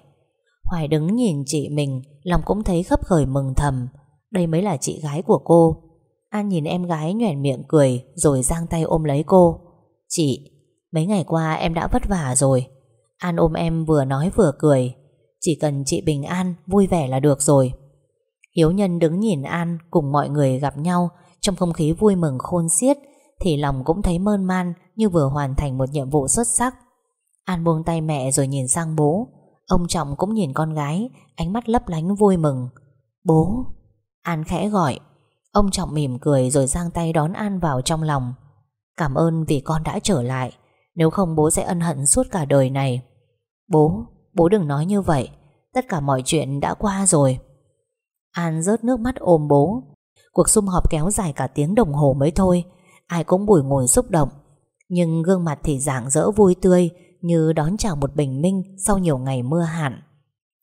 Speaker 1: Hoài đứng nhìn chị mình Lòng cũng thấy khấp khởi mừng thầm. Đây mới là chị gái của cô. An nhìn em gái nhoẻn miệng cười Rồi giang tay ôm lấy cô. Chị, mấy ngày qua em đã vất vả rồi. An ôm em vừa nói vừa cười. Chỉ cần chị bình an, Vui vẻ là được rồi. Hiếu nhân đứng nhìn An cùng mọi người gặp nhau, Trong không khí vui mừng khôn xiết, Thì lòng cũng thấy mơn man Như vừa hoàn thành một nhiệm vụ xuất sắc. An buông tay mẹ rồi nhìn sang bố. Ông Trọng cũng nhìn con gái, Ánh mắt lấp lánh vui mừng. Bố, An khẽ gọi. Ông Trọng mỉm cười rồi giang tay đón An vào trong lòng. Cảm ơn vì con đã trở lại. Nếu không bố sẽ ân hận suốt cả đời này. Bố Bố đừng nói như vậy. Tất cả mọi chuyện đã qua rồi. An rớt nước mắt ôm bố. Cuộc sum họp kéo dài cả tiếng đồng hồ mới thôi. Ai cũng bùi ngồi xúc động. Nhưng gương mặt thì rạng rỡ vui tươi, Như đón chào một bình minh Sau nhiều ngày mưa hạn.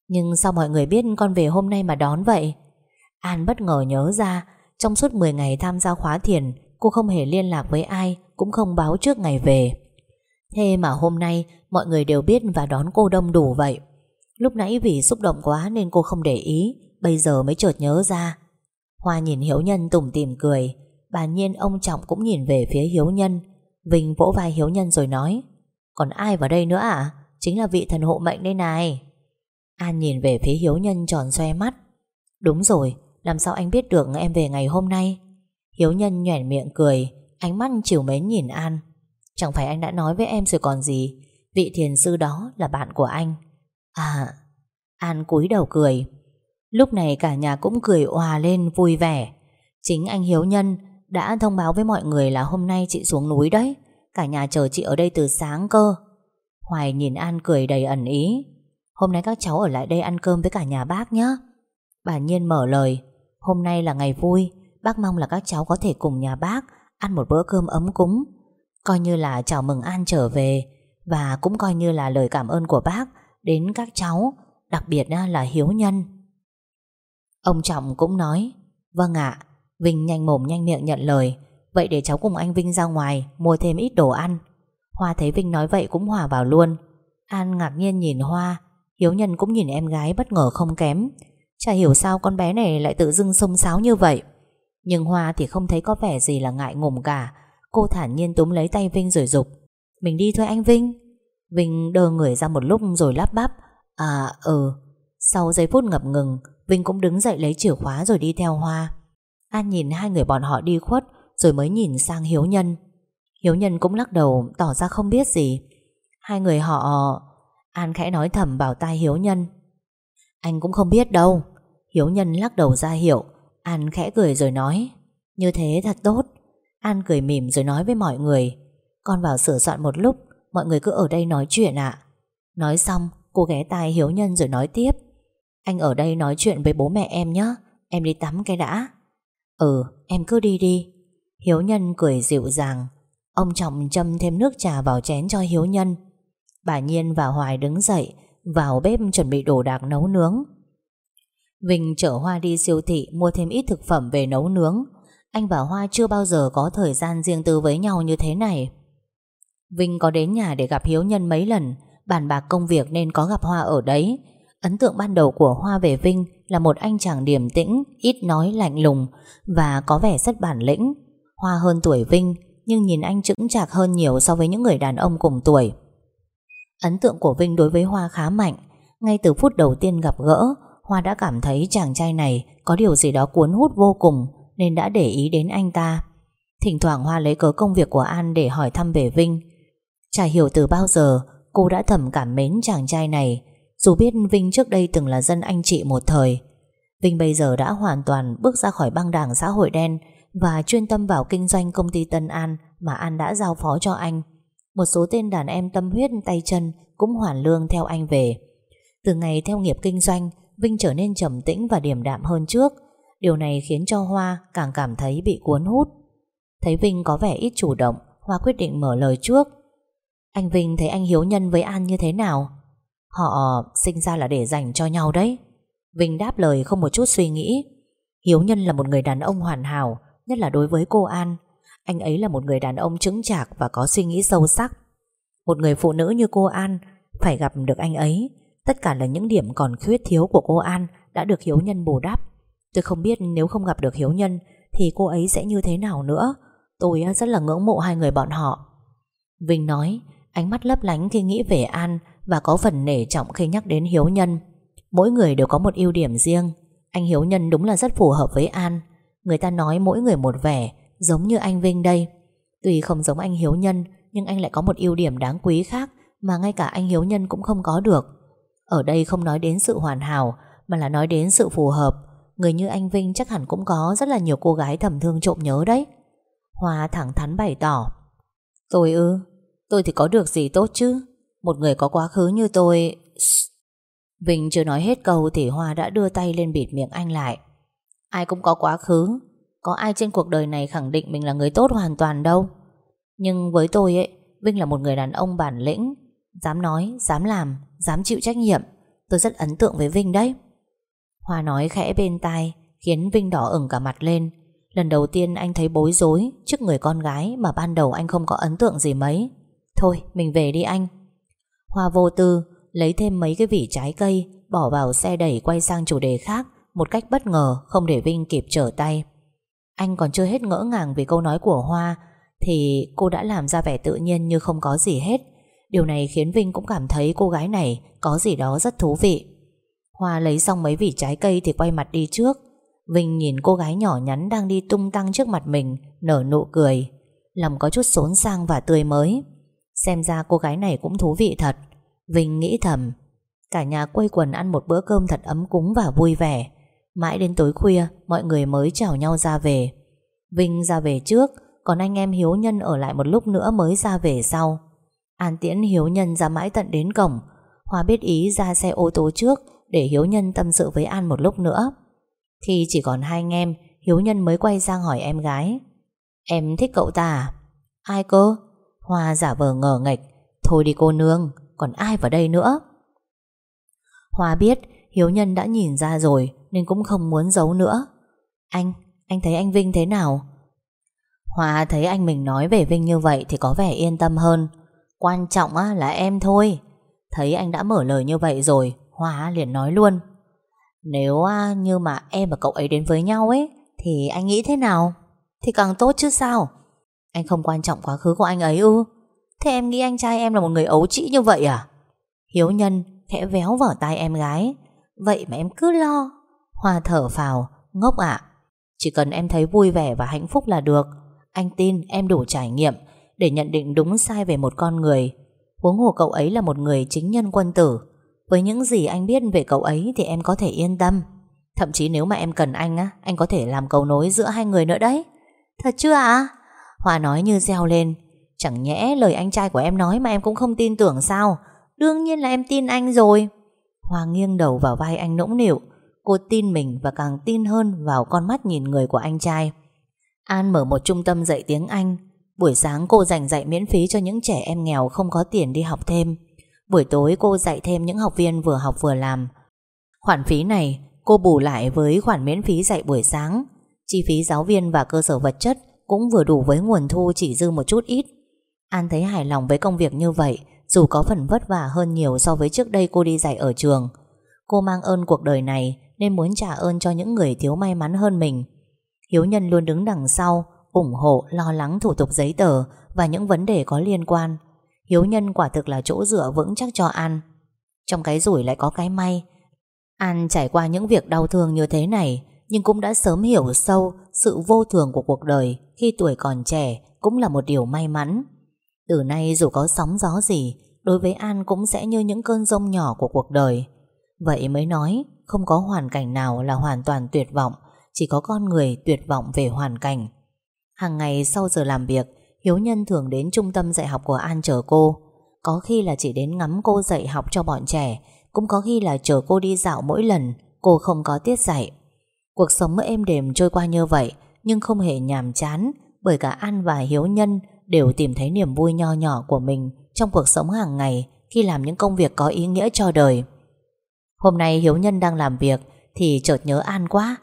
Speaker 1: Nhưng sao mọi người biết con về hôm nay mà đón vậy? An bất ngờ nhớ ra, Trong suốt 10 ngày tham gia khóa thiền, Cô không hề liên lạc với ai, Cũng không báo trước ngày về. Thế mà hôm nay, mọi người đều biết Và đón cô đông đủ vậy. Lúc nãy vì xúc động quá nên cô không để ý, Bây giờ mới chợt nhớ ra. Hoa nhìn Hiếu Nhân tủm tìm cười. Bà nhiên ông Trọng cũng nhìn về phía Hiếu Nhân. Vinh vỗ vai Hiếu Nhân rồi nói, Còn ai vào đây nữa à Chính là vị thần hộ mệnh đây này. An nhìn về phía Hiếu Nhân tròn xoe mắt. Đúng rồi, Làm sao anh biết được em về ngày hôm nay? Hiếu Nhân nhoẻn miệng cười, Ánh mắt chiều mến nhìn An. Chẳng phải anh đã nói với em rồi còn gì. Vị thiền sư đó là bạn của anh. À An cúi đầu cười. Lúc này cả nhà cũng cười òa lên vui vẻ. Chính anh Hiếu Nhân đã thông báo với mọi người là hôm nay chị xuống núi đấy. Cả nhà chờ chị ở đây từ sáng cơ. Hoài nhìn An cười đầy ẩn ý. Hôm nay các cháu ở lại đây ăn cơm với cả nhà bác nhé Bà Nhiên mở lời. Hôm nay là ngày vui. Bác mong là các cháu có thể cùng nhà bác Ăn một bữa cơm ấm cúng. Coi như là chào mừng An trở về Và cũng coi như là lời cảm ơn của bác Đến các cháu, Đặc biệt là Hiếu Nhân. Ông Trọng cũng nói Vâng ạ, Vinh nhanh mồm nhanh miệng nhận lời, Vậy để cháu cùng anh Vinh ra ngoài Mua thêm ít đồ ăn. Hoa thấy Vinh nói vậy cũng hòa vào luôn. An ngạc nhiên nhìn Hoa, Hiếu Nhân cũng nhìn em gái bất ngờ không kém. Chả hiểu sao con bé này lại tự dưng sông sáo như vậy. Nhưng Hoa thì không thấy có vẻ gì là ngại ngùng cả Cô thản nhiên túm lấy tay Vinh rồi dục, Mình đi thôi anh Vinh. Vinh đờ người ra một lúc rồi lắp bắp À ừ. Sau giây phút ngập ngừng, Vinh cũng đứng dậy lấy chìa khóa rồi đi theo Hoa. An nhìn hai người bọn họ đi khuất Rồi mới nhìn sang Hiếu Nhân. Hiếu Nhân cũng lắc đầu Tỏ ra không biết gì. Hai người họ, An khẽ nói thầm vào tai Hiếu Nhân. Anh cũng không biết đâu. Hiếu Nhân lắc đầu ra hiệu. An khẽ cười rồi nói, Như thế thật tốt. An cười mỉm rồi nói với mọi người. Con vào sửa soạn một lúc, Mọi người cứ ở đây nói chuyện ạ. Nói xong, cô ghé tai Hiếu Nhân rồi nói tiếp. Anh ở đây nói chuyện với bố mẹ em nhé Em đi tắm cái đã. Ừ em cứ đi đi. Hiếu Nhân cười dịu dàng. Ông Trọng châm thêm nước trà vào chén cho Hiếu Nhân. Bà Nhiên và Hoài đứng dậy, Vào bếp chuẩn bị đồ đạc nấu nướng. Vinh chở Hoa đi siêu thị Mua thêm ít thực phẩm về nấu nướng. Anh và Hoa chưa bao giờ có thời gian riêng tư với nhau như thế này. Vinh có đến nhà để gặp Hiếu Nhân mấy lần, Bàn bạc công việc nên có gặp Hoa ở đấy. Ấn tượng ban đầu của Hoa về Vinh Là một anh chàng điềm tĩnh, Ít nói, lạnh lùng Và có vẻ rất bản lĩnh. Hoa hơn tuổi Vinh, Nhưng nhìn anh chững chạc hơn nhiều so với những người đàn ông cùng tuổi. Ấn tượng của Vinh đối với Hoa khá mạnh. Ngay từ phút đầu tiên gặp gỡ, Hoa đã cảm thấy chàng trai này Có điều gì đó cuốn hút vô cùng. Nên đã để ý đến anh ta Thỉnh thoảng Hoa lấy cớ công việc của An Để hỏi thăm về Vinh Chả hiểu từ bao giờ Cô đã thầm cảm mến chàng trai này Dù biết Vinh trước đây từng là dân anh chị một thời Vinh bây giờ đã hoàn toàn bước ra khỏi băng đảng xã hội đen và chuyên tâm vào kinh doanh công ty Tân An mà An đã giao phó cho anh. Một số tên đàn em tâm huyết tay chân cũng hoàn lương theo anh về. Từ ngày theo nghiệp kinh doanh, Vinh trở nên trầm tĩnh và điềm đạm hơn trước. Điều này khiến cho Hoa càng cảm thấy bị cuốn hút. Thấy Vinh có vẻ ít chủ động, Hoa quyết định mở lời trước. Anh Vinh thấy anh hiếu nhân với An như thế nào? Họ sinh ra là để dành cho nhau đấy. Vinh đáp lời không một chút suy nghĩ. Hiếu nhân là một người đàn ông hoàn hảo, nhất là đối với cô An. Anh ấy là một người đàn ông chứng chạc và có suy nghĩ sâu sắc. Một người phụ nữ như cô An phải gặp được anh ấy. Tất cả là những điểm còn khuyết thiếu của cô An đã được Hiếu Nhân bù đắp. Tôi không biết nếu không gặp được Hiếu Nhân thì cô ấy sẽ như thế nào nữa. Tôi rất là ngưỡng mộ hai người bọn họ. Vinh nói, ánh mắt lấp lánh khi nghĩ về An và có phần nể trọng khi nhắc đến Hiếu Nhân. Mỗi người đều có một ưu điểm riêng. Anh Hiếu Nhân đúng là rất phù hợp với An. Người ta nói mỗi người một vẻ, giống như anh Vinh đây. Tuy không giống anh Hiếu Nhân, nhưng anh lại có một ưu điểm đáng quý khác mà ngay cả anh Hiếu Nhân cũng không có được. Ở đây không nói đến sự hoàn hảo, mà là nói đến sự phù hợp. Người như anh Vinh chắc hẳn cũng có rất là nhiều cô gái thầm thương trộm nhớ đấy. Hoa thẳng thắn bày tỏ. Tôi ư, tôi thì có được gì tốt chứ? Một người có quá khứ như tôi... Vinh chưa nói hết câu thì Hoa đã đưa tay lên bịt miệng anh lại. Ai cũng có quá khứ, có ai trên cuộc đời này khẳng định mình là người tốt hoàn toàn đâu. Nhưng với tôi ấy, Vinh là một người đàn ông bản lĩnh, dám nói, dám làm, dám chịu trách nhiệm. Tôi rất ấn tượng với Vinh đấy. Hoa nói khẽ bên tai, khiến Vinh đỏ ửng cả mặt lên. Lần đầu tiên anh thấy bối rối trước người con gái mà ban đầu anh không có ấn tượng gì mấy. Thôi, mình về đi anh. Hoa vô tư, lấy thêm mấy cái vỉ trái cây, bỏ vào xe đẩy quay sang chủ đề khác, một cách bất ngờ, không để Vinh kịp trở tay. Anh còn chưa hết ngỡ ngàng vì câu nói của Hoa, thì cô đã làm ra vẻ tự nhiên như không có gì hết. Điều này khiến Vinh cũng cảm thấy cô gái này có gì đó rất thú vị. Hoa lấy xong mấy vỉ trái cây thì quay mặt đi trước. Vinh nhìn cô gái nhỏ nhắn đang đi tung tăng trước mặt mình, nở nụ cười. Lòng có chút xốn sang và tươi mới. Xem ra cô gái này cũng thú vị thật. Vinh nghĩ thầm. Cả nhà quây quần ăn một bữa cơm thật ấm cúng và vui vẻ. Mãi đến tối khuya, mọi người mới chào nhau ra về. Vinh ra về trước, còn anh em Hiếu Nhân ở lại một lúc nữa mới ra về sau. An tiễn Hiếu Nhân ra mãi tận đến cổng. Hoa biết ý ra xe ô tô trước để Hiếu Nhân tâm sự với An một lúc nữa. Khi chỉ còn hai anh em, Hiếu Nhân mới quay sang hỏi em gái. Em thích cậu ta à? Ai cơ? Hoa giả vờ ngờ nghịch. Thôi đi cô nương, còn ai vào đây nữa? Hoa biết Hiếu Nhân đã nhìn ra rồi nên cũng không muốn giấu nữa. Anh, anh thấy anh Vinh thế nào? Hoa thấy anh mình nói về Vinh như vậy thì có vẻ yên tâm hơn. Quan trọng á, là em thôi. Thấy anh đã mở lời như vậy rồi, Hoa liền nói luôn. Nếu à, như mà em và cậu ấy đến với nhau ấy, thì anh nghĩ thế nào? Thì càng tốt chứ sao? Anh không quan trọng quá khứ của anh ấy ư? Thế em nghĩ anh trai em là một người ấu trĩ như vậy à? Hiếu nhân khẽ véo vào tai em gái. Vậy mà em cứ lo. Hoa thở phào, ngốc ạ. Chỉ cần em thấy vui vẻ và hạnh phúc là được. Anh tin em đủ trải nghiệm để nhận định đúng sai về một con người. Huống hồ cậu ấy là một người chính nhân quân tử. Với những gì anh biết về cậu ấy thì em có thể yên tâm. Thậm chí nếu mà em cần anh á, anh có thể làm cầu nối giữa hai người nữa đấy. Thật chưa ạ? À? Hoa nói như reo lên. Chẳng nhẽ lời anh trai của em nói mà em cũng không tin tưởng sao? Đương nhiên là em tin anh rồi. Hoa nghiêng đầu vào vai anh nũng nịu. Cô tin mình và càng tin hơn vào con mắt nhìn người của anh trai. An mở một trung tâm dạy tiếng Anh. Buổi sáng cô dành dạy miễn phí cho những trẻ em nghèo không có tiền đi học thêm. Buổi tối cô dạy thêm những học viên vừa học vừa làm. Khoản phí này cô bù lại với khoản miễn phí dạy buổi sáng. Chi phí giáo viên và cơ sở vật chất cũng vừa đủ với nguồn thu chỉ dư một chút ít. An thấy hài lòng với công việc như vậy dù có phần vất vả hơn nhiều so với trước đây cô đi dạy ở trường. Cô mang ơn cuộc đời này nên muốn trả ơn cho những người thiếu may mắn hơn mình. Hiếu Nhân luôn đứng đằng sau, ủng hộ, lo lắng thủ tục giấy tờ và những vấn đề có liên quan. Hiếu Nhân quả thực là chỗ dựa vững chắc cho An. Trong cái rủi lại có cái may. An trải qua những việc đau thương như thế này nhưng cũng đã sớm hiểu sâu sự vô thường của cuộc đời khi tuổi còn trẻ cũng là một điều may mắn. Từ nay dù có sóng gió gì, đối với An cũng sẽ như những cơn rông nhỏ của cuộc đời. Vậy mới nói, không có hoàn cảnh nào là hoàn toàn tuyệt vọng, chỉ có con người tuyệt vọng về hoàn cảnh. Hàng ngày sau giờ làm việc Hiếu Nhân thường đến trung tâm dạy học của An chờ cô. Có khi là chỉ đến ngắm cô dạy học cho bọn trẻ, Cũng có khi là chờ cô đi dạo mỗi lần Cô không có tiết dạy. Cuộc sống êm đềm trôi qua như vậy, Nhưng không hề nhàm chán, Bởi cả An và Hiếu Nhân Đều tìm thấy niềm vui nho nhỏ của mình Trong cuộc sống hàng ngày Khi làm những công việc có ý nghĩa cho đời. Hôm nay Hiếu Nhân đang làm việc Thì chợt nhớ An quá.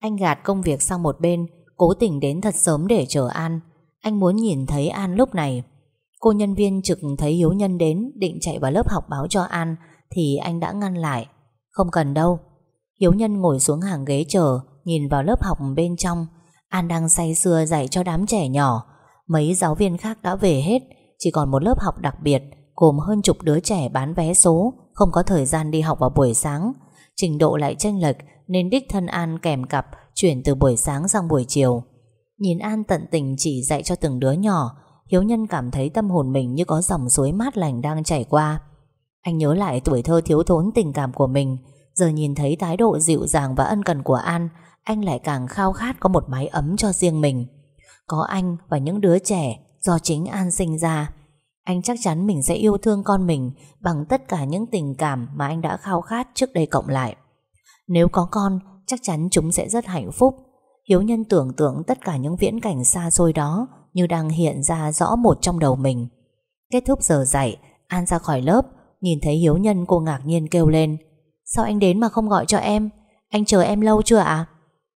Speaker 1: Anh gạt công việc sang một bên, Cố tình đến thật sớm để chờ An. Anh muốn nhìn thấy An lúc này. Cô nhân viên trực thấy Hiếu Nhân đến, Định chạy vào lớp học báo cho An, Thì anh đã ngăn lại. Không cần đâu. Hiếu Nhân ngồi xuống hàng ghế chờ, Nhìn vào lớp học bên trong. An đang say sưa dạy cho đám trẻ nhỏ. Mấy giáo viên khác đã về hết. Chỉ còn một lớp học đặc biệt, Gồm hơn chục đứa trẻ bán vé số, Không có thời gian đi học vào buổi sáng. Trình độ lại chênh lệch, Nên đích thân An kèm cặp, Chuyển từ buổi sáng sang buổi chiều. Nhìn An tận tình chỉ dạy cho từng đứa nhỏ, Hiếu Nhân cảm thấy tâm hồn mình Như có dòng suối mát lành đang chảy qua. Anh nhớ lại tuổi thơ thiếu thốn tình cảm của mình, Giờ nhìn thấy thái độ dịu dàng và ân cần của An, Anh lại càng khao khát có một mái ấm cho riêng mình. Có anh và những đứa trẻ Do chính An sinh ra, Anh chắc chắn mình sẽ yêu thương con mình Bằng tất cả những tình cảm Mà anh đã khao khát trước đây cộng lại. Nếu có con, Chắc chắn chúng sẽ rất hạnh phúc. Hiếu nhân tưởng tượng tất cả những viễn cảnh xa xôi đó Như đang hiện ra rõ một trong đầu mình. Kết thúc giờ dạy, An ra khỏi lớp, Nhìn thấy Hiếu nhân cô ngạc nhiên kêu lên. Sao anh đến mà không gọi cho em? Anh chờ em lâu chưa ạ?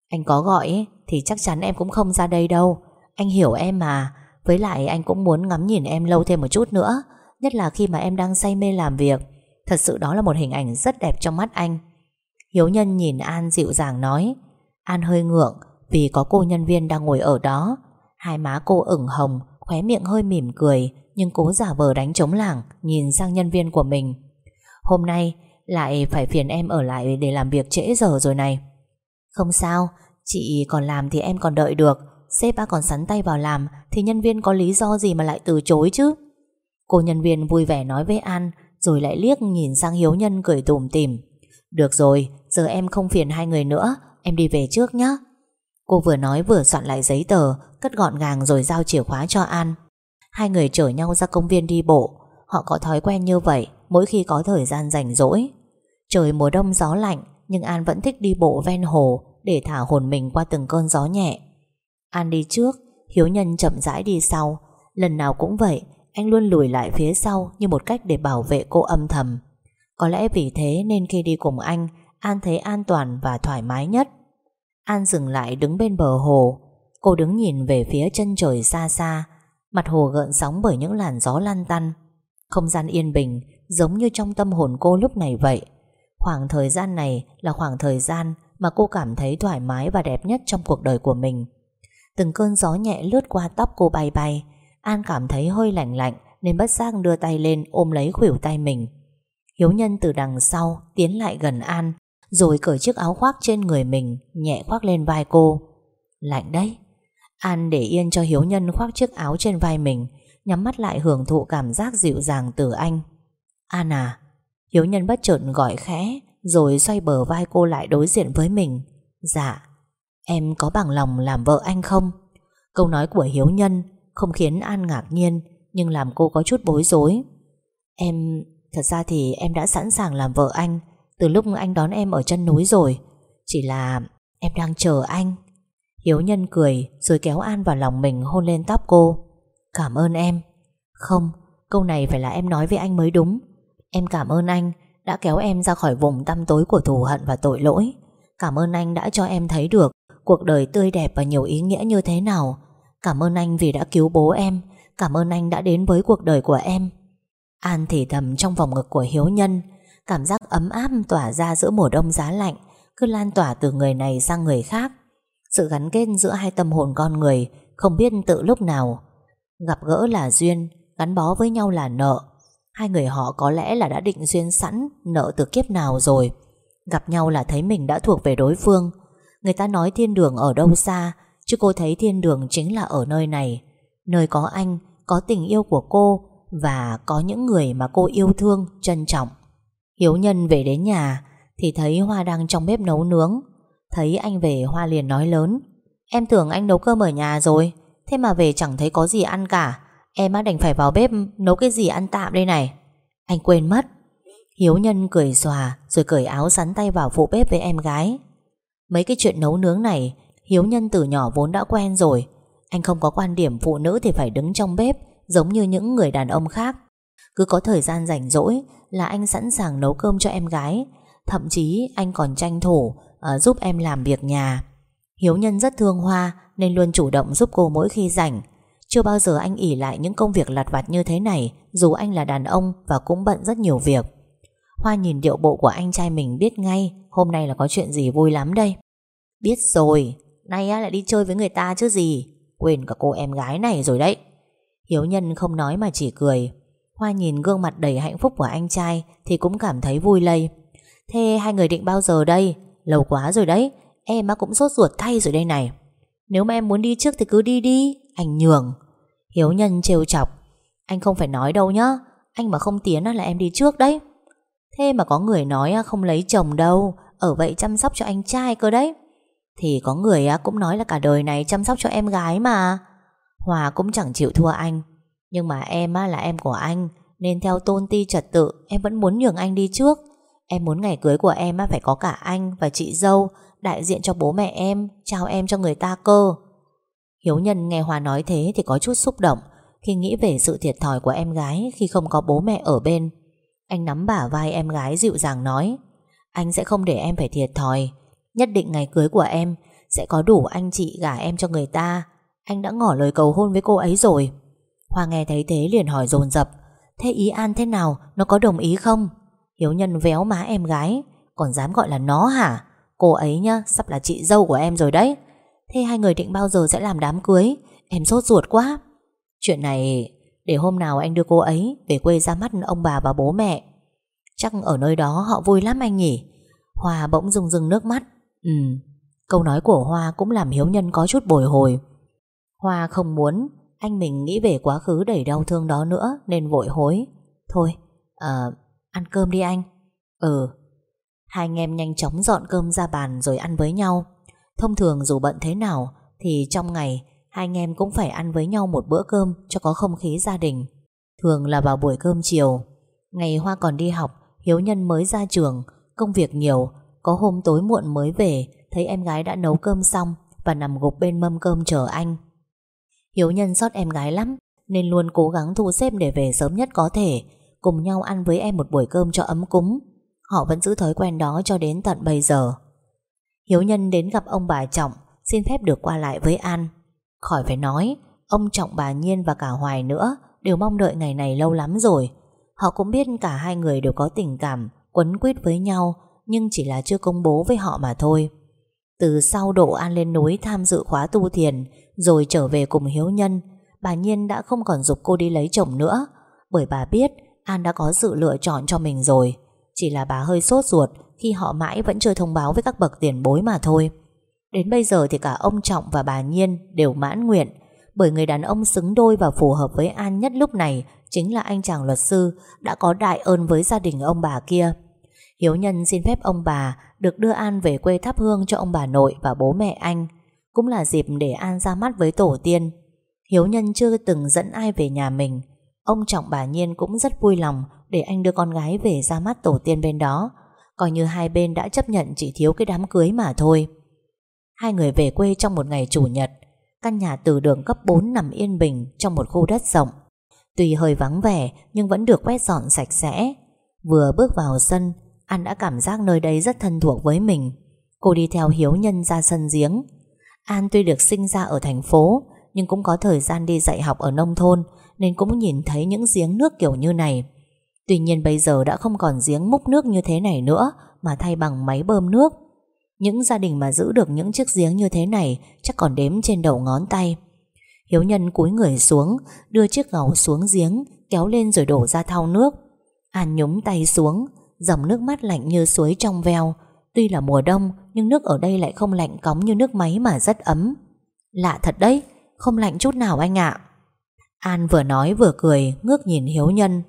Speaker 1: Anh có gọi thì chắc chắn em cũng không ra đây đâu. Anh hiểu em mà. Với lại anh cũng muốn ngắm nhìn em lâu thêm một chút nữa, Nhất là khi mà em đang say mê làm việc. Thật sự đó là một hình ảnh rất đẹp trong mắt anh. Hiếu nhân nhìn An dịu dàng nói. An hơi ngượng vì có cô nhân viên đang ngồi ở đó. Hai má cô ửng hồng, Khóe miệng hơi mỉm cười, Nhưng cố giả vờ đánh trống lảng, Nhìn sang nhân viên của mình. Hôm nay lại phải phiền em ở lại để làm việc trễ giờ rồi này. Không sao, Chị còn làm thì em còn đợi được. Sếp đã còn sắn tay vào làm, Thì nhân viên có lý do gì mà lại từ chối chứ? Cô nhân viên vui vẻ nói với An, Rồi lại liếc nhìn sang Hiếu Nhân cười tủm tỉm. Được rồi, Giờ em không phiền hai người nữa, Em đi về trước nhé Cô vừa nói vừa soạn lại giấy tờ, Cất gọn gàng rồi giao chìa khóa cho An. Hai người chở nhau ra công viên đi bộ. Họ có thói quen như vậy, Mỗi khi có thời gian rảnh rỗi. Trời mùa đông gió lạnh, Nhưng An vẫn thích đi bộ ven hồ Để thả hồn mình qua từng cơn gió nhẹ. An đi trước, Hiếu nhân chậm rãi đi sau. Lần nào cũng vậy, Anh luôn lùi lại phía sau Như một cách để bảo vệ cô âm thầm. Có lẽ vì thế nên khi đi cùng anh, An thấy an toàn và thoải mái nhất. An dừng lại đứng bên bờ hồ. Cô đứng nhìn về phía chân trời xa xa. Mặt hồ gợn sóng bởi những làn gió lan tăn. Không gian yên bình Giống như trong tâm hồn cô lúc này vậy. Khoảng thời gian này là khoảng thời gian mà cô cảm thấy thoải mái và đẹp nhất trong cuộc đời của mình. Từng cơn gió nhẹ lướt qua tóc cô bay bay, An cảm thấy hơi lạnh lạnh nên bất giác đưa tay lên ôm lấy khuỷu tay mình. Hiếu nhân từ đằng sau tiến lại gần An rồi cởi chiếc áo khoác trên người mình nhẹ khoác lên vai cô. Lạnh đấy. An để yên cho Hiếu nhân khoác chiếc áo trên vai mình nhắm mắt lại hưởng thụ cảm giác dịu dàng từ anh. An à, Hiếu nhân bất chợt gọi khẽ Rồi xoay bờ vai cô lại đối diện với mình Dạ Em có bằng lòng làm vợ anh không Câu nói của Hiếu nhân Không khiến An ngạc nhiên Nhưng làm cô có chút bối rối Em Thật ra thì em đã sẵn sàng làm vợ anh từ lúc anh đón em ở chân núi rồi Chỉ là em đang chờ anh Hiếu nhân cười Rồi kéo An vào lòng mình hôn lên tóc cô Cảm ơn em Không, câu này phải là em nói với anh mới đúng Em cảm ơn anh đã kéo em ra khỏi vùng tăm tối của thù hận và tội lỗi. Cảm ơn anh đã cho em thấy được cuộc đời tươi đẹp và nhiều ý nghĩa như thế nào. Cảm ơn anh vì đã cứu bố em. Cảm ơn anh đã đến với cuộc đời của em. An thì thầm trong vòng ngực của Hiếu Nhân. Cảm giác ấm áp tỏa ra giữa mùa đông giá lạnh cứ lan tỏa từ người này sang người khác. Sự gắn kết giữa hai tâm hồn con người không biết tự lúc nào. Gặp gỡ là duyên, gắn bó với nhau là nợ. Hai người họ có lẽ là đã định duyên sẵn Nợ từ kiếp nào rồi Gặp nhau là thấy mình đã thuộc về đối phương Người ta nói thiên đường ở đâu xa Chứ cô thấy thiên đường chính là ở nơi này Nơi có anh Có tình yêu của cô Và có những người mà cô yêu thương Trân trọng Hiếu nhân về đến nhà Thì thấy Hoa đang trong bếp nấu nướng. Thấy anh về, Hoa liền nói lớn, Em tưởng anh nấu cơm ở nhà rồi, Thế mà về chẳng thấy có gì ăn cả. Em á đành phải vào bếp nấu cái gì ăn tạm đây này. Anh quên mất. Hiếu Nhân cười xòa Rồi cởi áo sắn tay vào phụ bếp với em gái. Mấy cái chuyện nấu nướng này, Hiếu Nhân từ nhỏ vốn đã quen rồi. Anh không có quan điểm phụ nữ thì phải đứng trong bếp Giống như những người đàn ông khác. Cứ có thời gian rảnh rỗi Là anh sẵn sàng nấu cơm cho em gái. Thậm chí anh còn tranh thủ uh, Giúp em làm việc nhà. Hiếu Nhân rất thương Hoa Nên luôn chủ động giúp cô mỗi khi rảnh. Chưa bao giờ anh ỉ lại những công việc lặt vặt như thế này Dù anh là đàn ông Và cũng bận rất nhiều việc. Hoa nhìn điệu bộ của anh trai mình biết ngay Hôm nay là có chuyện gì vui lắm đây. Biết rồi Nay lại đi chơi với người ta chứ gì. Quên cả cô em gái này rồi đấy. Hiếu Nhân không nói mà chỉ cười. Hoa nhìn gương mặt đầy hạnh phúc của anh trai Thì cũng cảm thấy vui lây. Thế hai người định bao giờ đây? Lâu quá rồi đấy, Em mà cũng sốt ruột thay rồi đây này. Nếu mà em muốn đi trước thì cứ đi đi, Anh nhường. Hiếu Nhân trêu chọc. Anh không phải nói đâu nhá, Anh mà không tiến là em đi trước đấy. Thế mà có người nói không lấy chồng đâu, Ở vậy chăm sóc cho anh trai cơ đấy. Thì có người cũng nói là cả đời này chăm sóc cho em gái mà. Hòa cũng chẳng chịu thua anh. Nhưng mà em là em của anh, Nên theo tôn ti trật tự, Em vẫn muốn nhường anh đi trước. Em muốn ngày cưới của em phải có cả anh và chị dâu, Đại diện cho bố mẹ em, Trao em cho người ta cơ. Hiếu nhân nghe Hòa nói thế thì có chút xúc động, Khi nghĩ về sự thiệt thòi của em gái Khi không có bố mẹ ở bên. Anh nắm bả vai em gái dịu dàng nói, Anh sẽ không để em phải thiệt thòi. Nhất định ngày cưới của em Sẽ có đủ anh chị gả em cho người ta. Anh đã ngỏ lời cầu hôn với cô ấy rồi. Hoa nghe thấy thế liền hỏi dồn dập, Thế ý An thế nào? Nó có đồng ý không? Hiếu nhân véo má em gái, Còn dám gọi là nó hả? Cô ấy nhá, sắp là chị dâu của em rồi đấy. Thế hai người định bao giờ sẽ làm đám cưới? Em sốt ruột quá. Chuyện này, để hôm nào anh đưa cô ấy Về quê ra mắt ông bà và bố mẹ. Chắc ở nơi đó họ vui lắm anh nhỉ. Hoa bỗng rưng rưng nước mắt Ừ Câu nói của Hoa cũng làm Hiếu Nhân có chút bồi hồi. Hoa không muốn anh mình nghĩ về quá khứ đầy đau thương đó nữa Nên vội hối. Thôi à, Ăn cơm đi anh. Ừ. Hai anh em nhanh chóng dọn cơm ra bàn rồi ăn với nhau. Thông thường dù bận thế nào Thì trong ngày Hai anh em cũng phải ăn với nhau một bữa cơm Cho có không khí gia đình. Thường là vào buổi cơm chiều. Ngày Hoa còn đi học Hiếu Nhân mới ra trường Công việc nhiều. Có hôm tối muộn mới về Thấy em gái đã nấu cơm xong Và nằm gục bên mâm cơm chờ anh. Hiếu Nhân xót em gái lắm, Nên luôn cố gắng thu xếp để về sớm nhất có thể, Cùng nhau ăn với em một buổi cơm cho ấm cúng. Họ vẫn giữ thói quen đó cho đến tận bây giờ. Hiếu Nhân đến gặp ông bà Trọng, Xin phép được qua lại với An. Khỏi phải nói, Ông Trọng, bà Nhiên và cả Hoài nữa Đều mong đợi ngày này lâu lắm rồi. Họ cũng biết cả hai người đều có tình cảm, Quấn quýt với nhau, Nhưng chỉ là chưa công bố với họ mà thôi. Từ sau độ An lên núi Tham dự khóa tu thiền, Rồi trở về cùng Hiếu Nhân, Bà Nhiên đã không còn dục cô đi lấy chồng nữa. Bởi bà biết An đã có sự lựa chọn cho mình rồi. Chỉ là bà hơi sốt ruột Khi họ mãi vẫn chưa thông báo với các bậc tiền bối mà thôi. Đến bây giờ thì cả ông Trọng và bà Nhiên Đều mãn nguyện, Bởi người đàn ông xứng đôi và phù hợp với An nhất lúc này Chính là anh chàng luật sư Đã có đại ơn với gia đình ông bà kia. Hiếu nhân xin phép ông bà Được đưa An về quê thắp hương cho ông bà nội Và bố mẹ anh Cũng là dịp để An ra mắt với tổ tiên Hiếu nhân chưa từng dẫn ai về nhà mình Ông Trọng bà Nhiên cũng rất vui lòng để anh đưa con gái về ra mắt tổ tiên bên đó. Coi như hai bên đã chấp nhận chỉ thiếu cái đám cưới mà thôi. Hai người về quê trong một ngày chủ nhật. Căn nhà từ đường cấp 4 nằm yên bình trong một khu đất rộng. Tuy hơi vắng vẻ nhưng vẫn được quét dọn sạch sẽ. Vừa bước vào sân, An đã cảm giác nơi đây rất thân thuộc với mình. Cô đi theo hiếu nhân ra sân giếng. An tuy được sinh ra ở thành phố nhưng cũng có thời gian đi dạy học ở nông thôn nên cũng nhìn thấy những giếng nước kiểu như này. Tuy nhiên bây giờ đã không còn giếng múc nước như thế này nữa mà thay bằng máy bơm nước. Những gia đình mà giữ được những chiếc giếng như thế này chắc còn đếm trên đầu ngón tay. Hiếu nhân cúi người xuống, đưa chiếc gầu xuống giếng, kéo lên rồi đổ ra thau nước. An nhúng tay xuống, dòng nước mắt lạnh như suối trong veo. Tuy là mùa đông, nhưng nước ở đây lại không lạnh cóng như nước máy mà rất ấm. Lạ thật đấy, không lạnh chút nào anh ạ. An vừa nói vừa cười Ngước nhìn Hiếu Nhân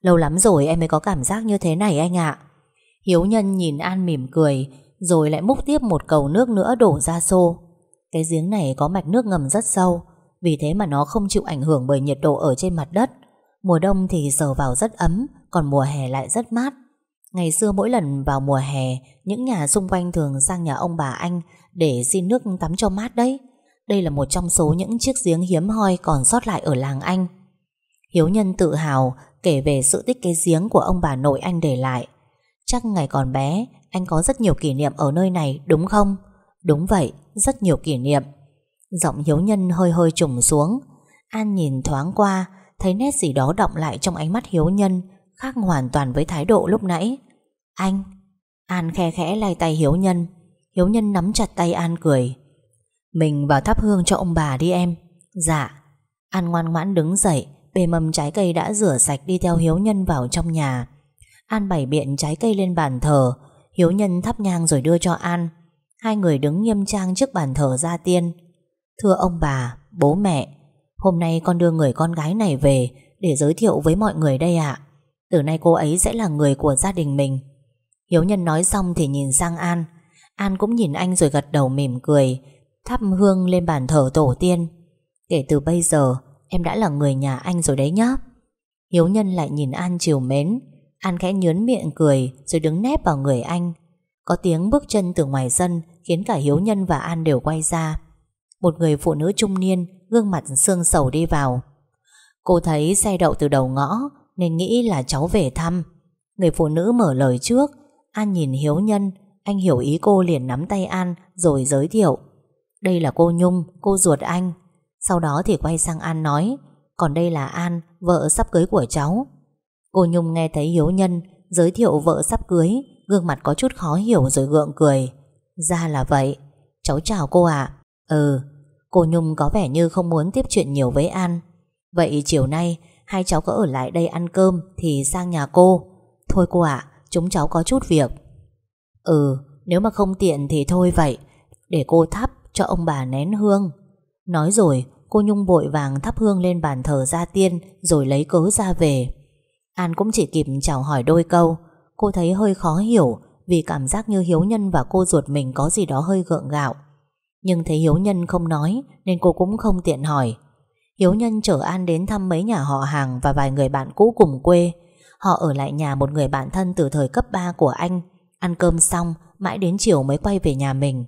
Speaker 1: Lâu lắm rồi em mới có cảm giác như thế này anh ạ Hiếu Nhân nhìn An mỉm cười Rồi lại múc tiếp một cầu nước nữa đổ ra xô Cái giếng này có mạch nước ngầm rất sâu Vì thế mà nó không chịu ảnh hưởng bởi nhiệt độ ở trên mặt đất Mùa đông thì sờ vào rất ấm Còn mùa hè lại rất mát Ngày xưa mỗi lần vào mùa hè, Những nhà xung quanh thường sang nhà ông bà anh Để xin nước tắm cho mát đấy. Đây là một trong số những chiếc giếng hiếm hoi Còn sót lại ở làng anh. Hiếu Nhân tự hào Kể về sự tích cái giếng của ông bà nội anh để lại. Chắc ngày còn bé, Anh có rất nhiều kỷ niệm ở nơi này, đúng không? Đúng vậy, Rất nhiều kỷ niệm. Giọng Hiếu Nhân hơi hơi trùng xuống. An nhìn thoáng qua, Thấy nét gì đó động lại trong ánh mắt Hiếu Nhân. Khác hoàn toàn với thái độ lúc nãy. Anh An khe khẽ lay tay Hiếu Nhân. Hiếu Nhân nắm chặt tay An cười. Mình vào thắp hương cho ông bà đi em. Dạ. An ngoan ngoãn đứng dậy Bề mầm trái cây đã rửa sạch đi theo Hiếu Nhân vào trong nhà. An bày biện trái cây lên bàn thờ. Hiếu Nhân thắp nhang rồi đưa cho An. Hai người đứng nghiêm trang trước bàn thờ gia tiên. Thưa ông bà, bố mẹ Hôm nay con đưa người con gái này về Để giới thiệu với mọi người đây ạ. Từ nay cô ấy sẽ là người của gia đình mình. Hiếu Nhân nói xong thì nhìn sang An. An cũng nhìn anh rồi gật đầu mỉm cười, Thắp hương lên bàn thờ tổ tiên. Kể từ bây giờ, Em đã là người nhà anh rồi đấy nhá. Hiếu Nhân lại nhìn An chiều mến. An khẽ nhớn miệng cười Rồi đứng nép vào người anh. Có tiếng bước chân từ ngoài sân Khiến cả Hiếu Nhân và An đều quay ra. Một người phụ nữ trung niên Gương mặt sương sầu đi vào. Cô thấy xe đậu từ đầu ngõ nên nghĩ là cháu về thăm. Người phụ nữ mở lời trước An nhìn Hiếu Nhân Anh hiểu ý cô liền nắm tay An Rồi giới thiệu. Đây là cô Nhung, cô ruột anh. Sau đó thì quay sang An nói Còn đây là An, vợ sắp cưới của cháu. Cô Nhung nghe thấy Hiếu Nhân Giới thiệu vợ sắp cưới Gương mặt có chút khó hiểu rồi gượng cười. Ra là vậy Cháu chào cô ạ. Ừ Cô Nhung có vẻ như không muốn tiếp chuyện nhiều với An. Vậy chiều nay Hai cháu có ở lại đây ăn cơm Thì sang nhà cô. Thôi cô ạ, Chúng cháu có chút việc. Ừ Nếu mà không tiện thì thôi vậy. Để cô thắp cho ông bà nén hương. Nói rồi, Cô Nhung bội vàng thắp hương lên bàn thờ gia tiên Rồi lấy cớ ra về. An cũng chỉ kịp chào hỏi đôi câu. Cô thấy hơi khó hiểu Vì cảm giác như Hiếu Nhân và cô ruột mình Có gì đó hơi gượng gạo. Nhưng thấy Hiếu Nhân không nói Nên cô cũng không tiện hỏi. Hiếu Nhân chở An đến thăm mấy nhà họ hàng Và vài người bạn cũ cùng quê. Họ ở lại nhà một người bạn thân từ thời cấp 3 của anh. Ăn cơm xong, Mãi đến chiều mới quay về nhà mình.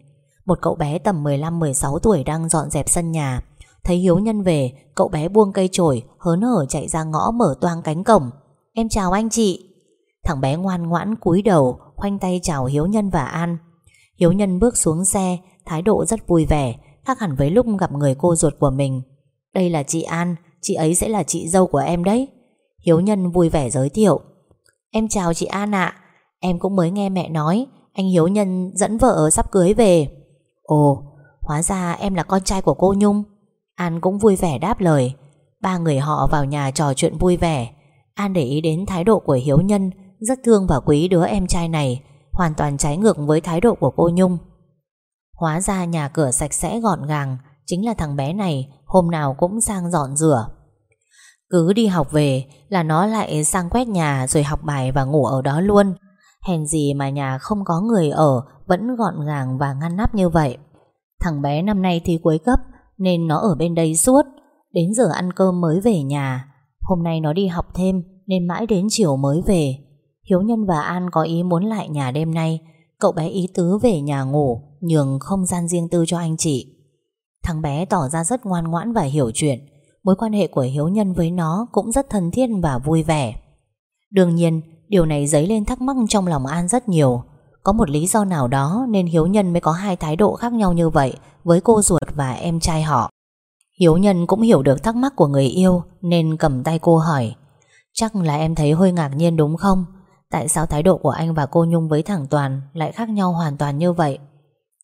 Speaker 1: Một cậu bé tầm 15-16 tuổi đang dọn dẹp sân nhà. Thấy Hiếu Nhân về, Cậu bé buông cây chổi, Hớn hở chạy ra ngõ mở toang cánh cổng. Em chào anh chị. Thằng bé ngoan ngoãn cúi đầu, Khoanh tay chào Hiếu Nhân và An. Hiếu Nhân bước xuống xe, Thái độ rất vui vẻ, Khác hẳn với lúc gặp người cô ruột của mình. Đây là chị An, Chị ấy sẽ là chị dâu của em đấy. Hiếu Nhân vui vẻ giới thiệu. Em chào chị An ạ. Em cũng mới nghe mẹ nói, Anh Hiếu Nhân dẫn vợ sắp cưới về. Ồ, Hóa ra em là con trai của cô Nhung. An cũng vui vẻ đáp lời. Ba người họ vào nhà trò chuyện vui vẻ. An để ý đến thái độ của Hiếu Nhân, Rất thương và quý đứa em trai này, Hoàn toàn trái ngược với thái độ của cô Nhung. Hóa ra nhà cửa sạch sẽ gọn gàng, Chính là thằng bé này Hôm nào cũng sang dọn rửa. Cứ đi học về Là nó lại sang quét nhà Rồi học bài và ngủ ở đó luôn. Hèn gì mà nhà không có người ở, Vẫn gọn gàng và ngăn nắp như vậy. Thằng bé năm nay thi cuối cấp, Nên nó ở bên đây suốt. Đến giờ ăn cơm mới về nhà. Hôm nay nó đi học thêm, Nên mãi đến chiều mới về. Hiếu Nhân và An có ý muốn lại nhà đêm nay. Cậu bé ý tứ về nhà ngủ, Nhường không gian riêng tư cho anh chị. Thằng bé tỏ ra rất ngoan ngoãn và hiểu chuyện. Mối quan hệ của Hiếu Nhân với nó Cũng rất thân thiết và vui vẻ. Đương nhiên, Điều này dấy lên thắc mắc trong lòng An rất nhiều. Có một lý do nào đó Nên Hiếu Nhân mới có hai thái độ khác nhau như vậy Với cô ruột và em trai họ. Hiếu Nhân cũng hiểu được thắc mắc của người yêu Nên cầm tay cô hỏi, Chắc là em thấy hơi ngạc nhiên đúng không? Tại sao thái độ của anh và cô Nhung với thằng Toàn Lại khác nhau hoàn toàn như vậy?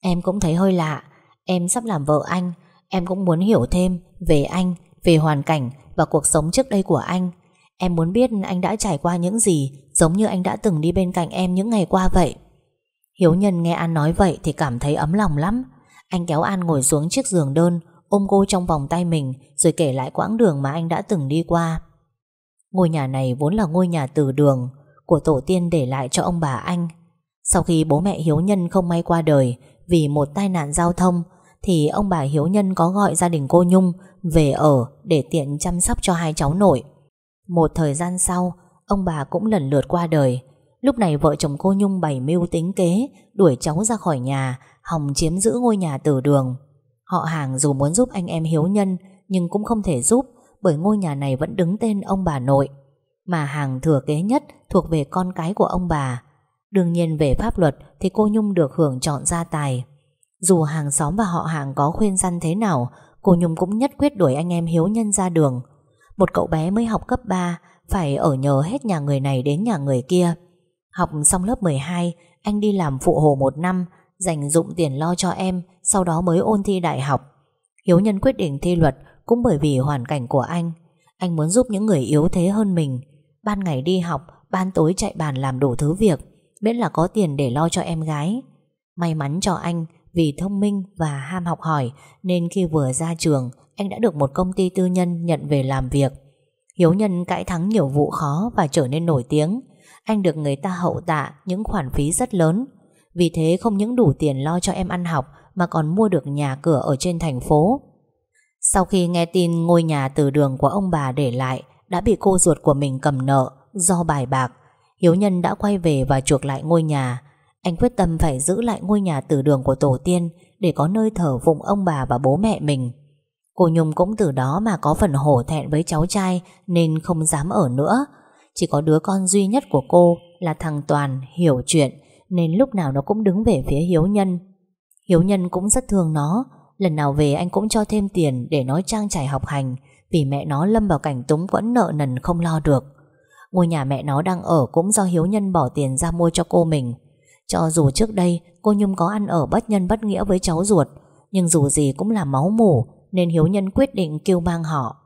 Speaker 1: Em cũng thấy hơi lạ. Em sắp làm vợ anh. Em cũng muốn hiểu thêm về anh, Về hoàn cảnh và cuộc sống trước đây của anh. Em muốn biết anh đã trải qua những gì Giống như anh đã từng đi bên cạnh em những ngày qua vậy. Hiếu Nhân nghe An nói vậy Thì cảm thấy ấm lòng lắm. Anh kéo An ngồi xuống chiếc giường đơn, Ôm cô trong vòng tay mình Rồi kể lại quãng đường mà anh đã từng đi qua. Ngôi nhà này vốn là ngôi nhà từ đường Của tổ tiên để lại cho ông bà anh. Sau khi bố mẹ Hiếu Nhân không may qua đời vì một tai nạn giao thông, Thì ông bà Hiếu Nhân có gọi gia đình cô Nhung Về ở để tiện chăm sóc cho hai cháu nội. Một thời gian sau, Ông bà cũng lần lượt qua đời. Lúc này vợ chồng cô Nhung bày mưu tính kế, Đuổi cháu ra khỏi nhà, Hòng chiếm giữ ngôi nhà từ đường. Họ hàng dù muốn giúp anh em hiếu nhân, Nhưng cũng không thể giúp, Bởi ngôi nhà này vẫn đứng tên ông bà nội. Mà hàng thừa kế nhất Thuộc về con cái của ông bà Đương nhiên về pháp luật Thì cô Nhung được hưởng chọn gia tài. Dù hàng xóm và họ hàng có khuyên răn thế nào, Cô Nhung cũng nhất quyết đuổi anh em hiếu nhân ra đường. Một cậu bé mới học cấp 3 Phải ở nhờ hết nhà người này đến nhà người kia. Học xong lớp 12 Anh đi làm phụ hồ một năm, Dành dụng tiền lo cho em, Sau đó mới ôn thi đại học. Hiếu nhân quyết định thi luật Cũng bởi vì hoàn cảnh của anh. Anh muốn giúp những người yếu thế hơn mình. Ban ngày đi học, Ban tối chạy bàn làm đủ thứ việc. Miễn là có tiền để lo cho em gái. May mắn cho anh, Vì thông minh và ham học hỏi, Nên khi vừa ra trường, Anh đã được một công ty tư nhân nhận về làm việc. Hiếu nhân cãi thắng nhiều vụ khó Và trở nên nổi tiếng. Anh được người ta hậu tạ những khoản phí rất lớn. Vì thế không những đủ tiền lo cho em ăn học, Mà còn mua được nhà cửa ở trên thành phố. Sau khi nghe tin ngôi nhà từ đường của ông bà để lại, Đã bị cô ruột của mình cầm nợ Do bài bạc. Hiếu Nhân đã quay về và chuộc lại ngôi nhà. Anh quyết tâm phải giữ lại ngôi nhà từ đường của tổ tiên Để có nơi thờ phụng ông bà và bố mẹ mình. Cô Nhung cũng từ đó mà có phần hổ thẹn với cháu trai Nên không dám ở nữa. Chỉ có đứa con duy nhất của cô là thằng Toàn hiểu chuyện Nên lúc nào nó cũng đứng về phía Hiếu Nhân. Hiếu Nhân cũng rất thương nó. Lần nào về anh cũng cho thêm tiền để nó trang trải học hành Vì mẹ nó lâm vào cảnh túng quẫn nợ nần không lo được. Ngôi nhà mẹ nó đang ở cũng do Hiếu Nhân bỏ tiền ra mua cho cô mình. Cho dù trước đây cô Nhung có ăn ở bất nhân bất nghĩa với cháu ruột, Nhưng dù gì cũng là máu mủ, Nên Hiếu Nhân quyết định kêu mang họ.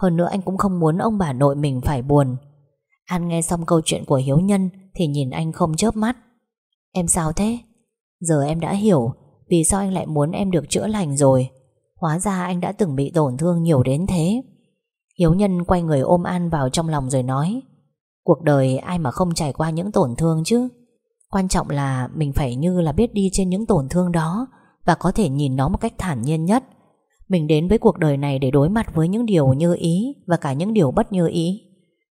Speaker 1: Hơn nữa anh cũng không muốn ông bà nội mình phải buồn. An nghe xong câu chuyện của Hiếu Nhân Thì nhìn anh không chớp mắt. Em sao thế? Giờ em đã hiểu Vì sao anh lại muốn em được chữa lành rồi. Hóa ra anh đã từng bị tổn thương nhiều đến thế. Hiếu Nhân quay người ôm An vào trong lòng rồi nói Cuộc đời ai mà không trải qua những tổn thương chứ? Quan trọng là mình phải như là biết đi trên những tổn thương đó Và có thể nhìn nó một cách thản nhiên nhất. Mình đến với cuộc đời này để đối mặt với những điều như ý Và cả những điều bất như ý.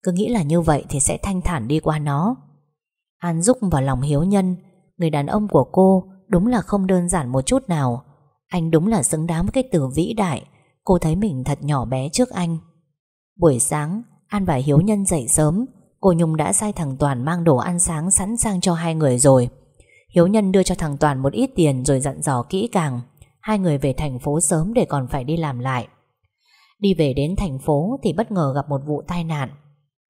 Speaker 1: Cứ nghĩ là như vậy thì sẽ thanh thản đi qua nó. An Dúc vào lòng hiếu nhân, Người đàn ông của cô đúng là không đơn giản một chút nào. Anh đúng là xứng đáng với cái từ vĩ đại. Cô thấy mình thật nhỏ bé trước anh. Buổi sáng, An và Hiếu Nhân dậy sớm. Cô Nhung đã sai thằng Toàn mang đồ ăn sáng sẵn sàng cho hai người rồi. Hiếu Nhân đưa cho thằng Toàn một ít tiền rồi dặn dò kỹ càng. Hai người về thành phố sớm để còn phải đi làm lại. Đi về đến thành phố thì bất ngờ gặp một vụ tai nạn.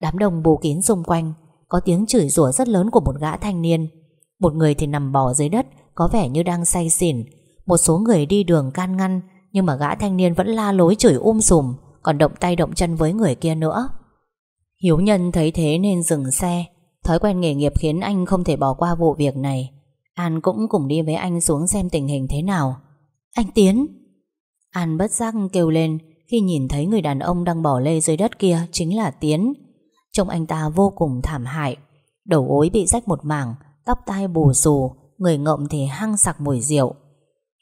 Speaker 1: Đám đông bù kín xung quanh, Có tiếng chửi rủa rất lớn của một gã thanh niên. Một người thì nằm bò dưới đất, Có vẻ như đang say xỉn. Một số người đi đường can ngăn, Nhưng mà gã thanh niên vẫn la lối chửi um sùm, Còn động tay động chân với người kia nữa. Hiếu Nhân thấy thế nên dừng xe. Thói quen nghề nghiệp khiến anh không thể bỏ qua vụ việc này. An cũng cùng đi với anh xuống xem tình hình thế nào. Anh Tiến. An bất giác kêu lên, Khi nhìn thấy người đàn ông đang bỏ lê dưới đất kia Chính là Tiến. Trông anh ta vô cùng thảm hại. Đầu gối bị rách một mảng, Tóc tai bù xù, Người ngậm thì hăng sặc mùi rượu.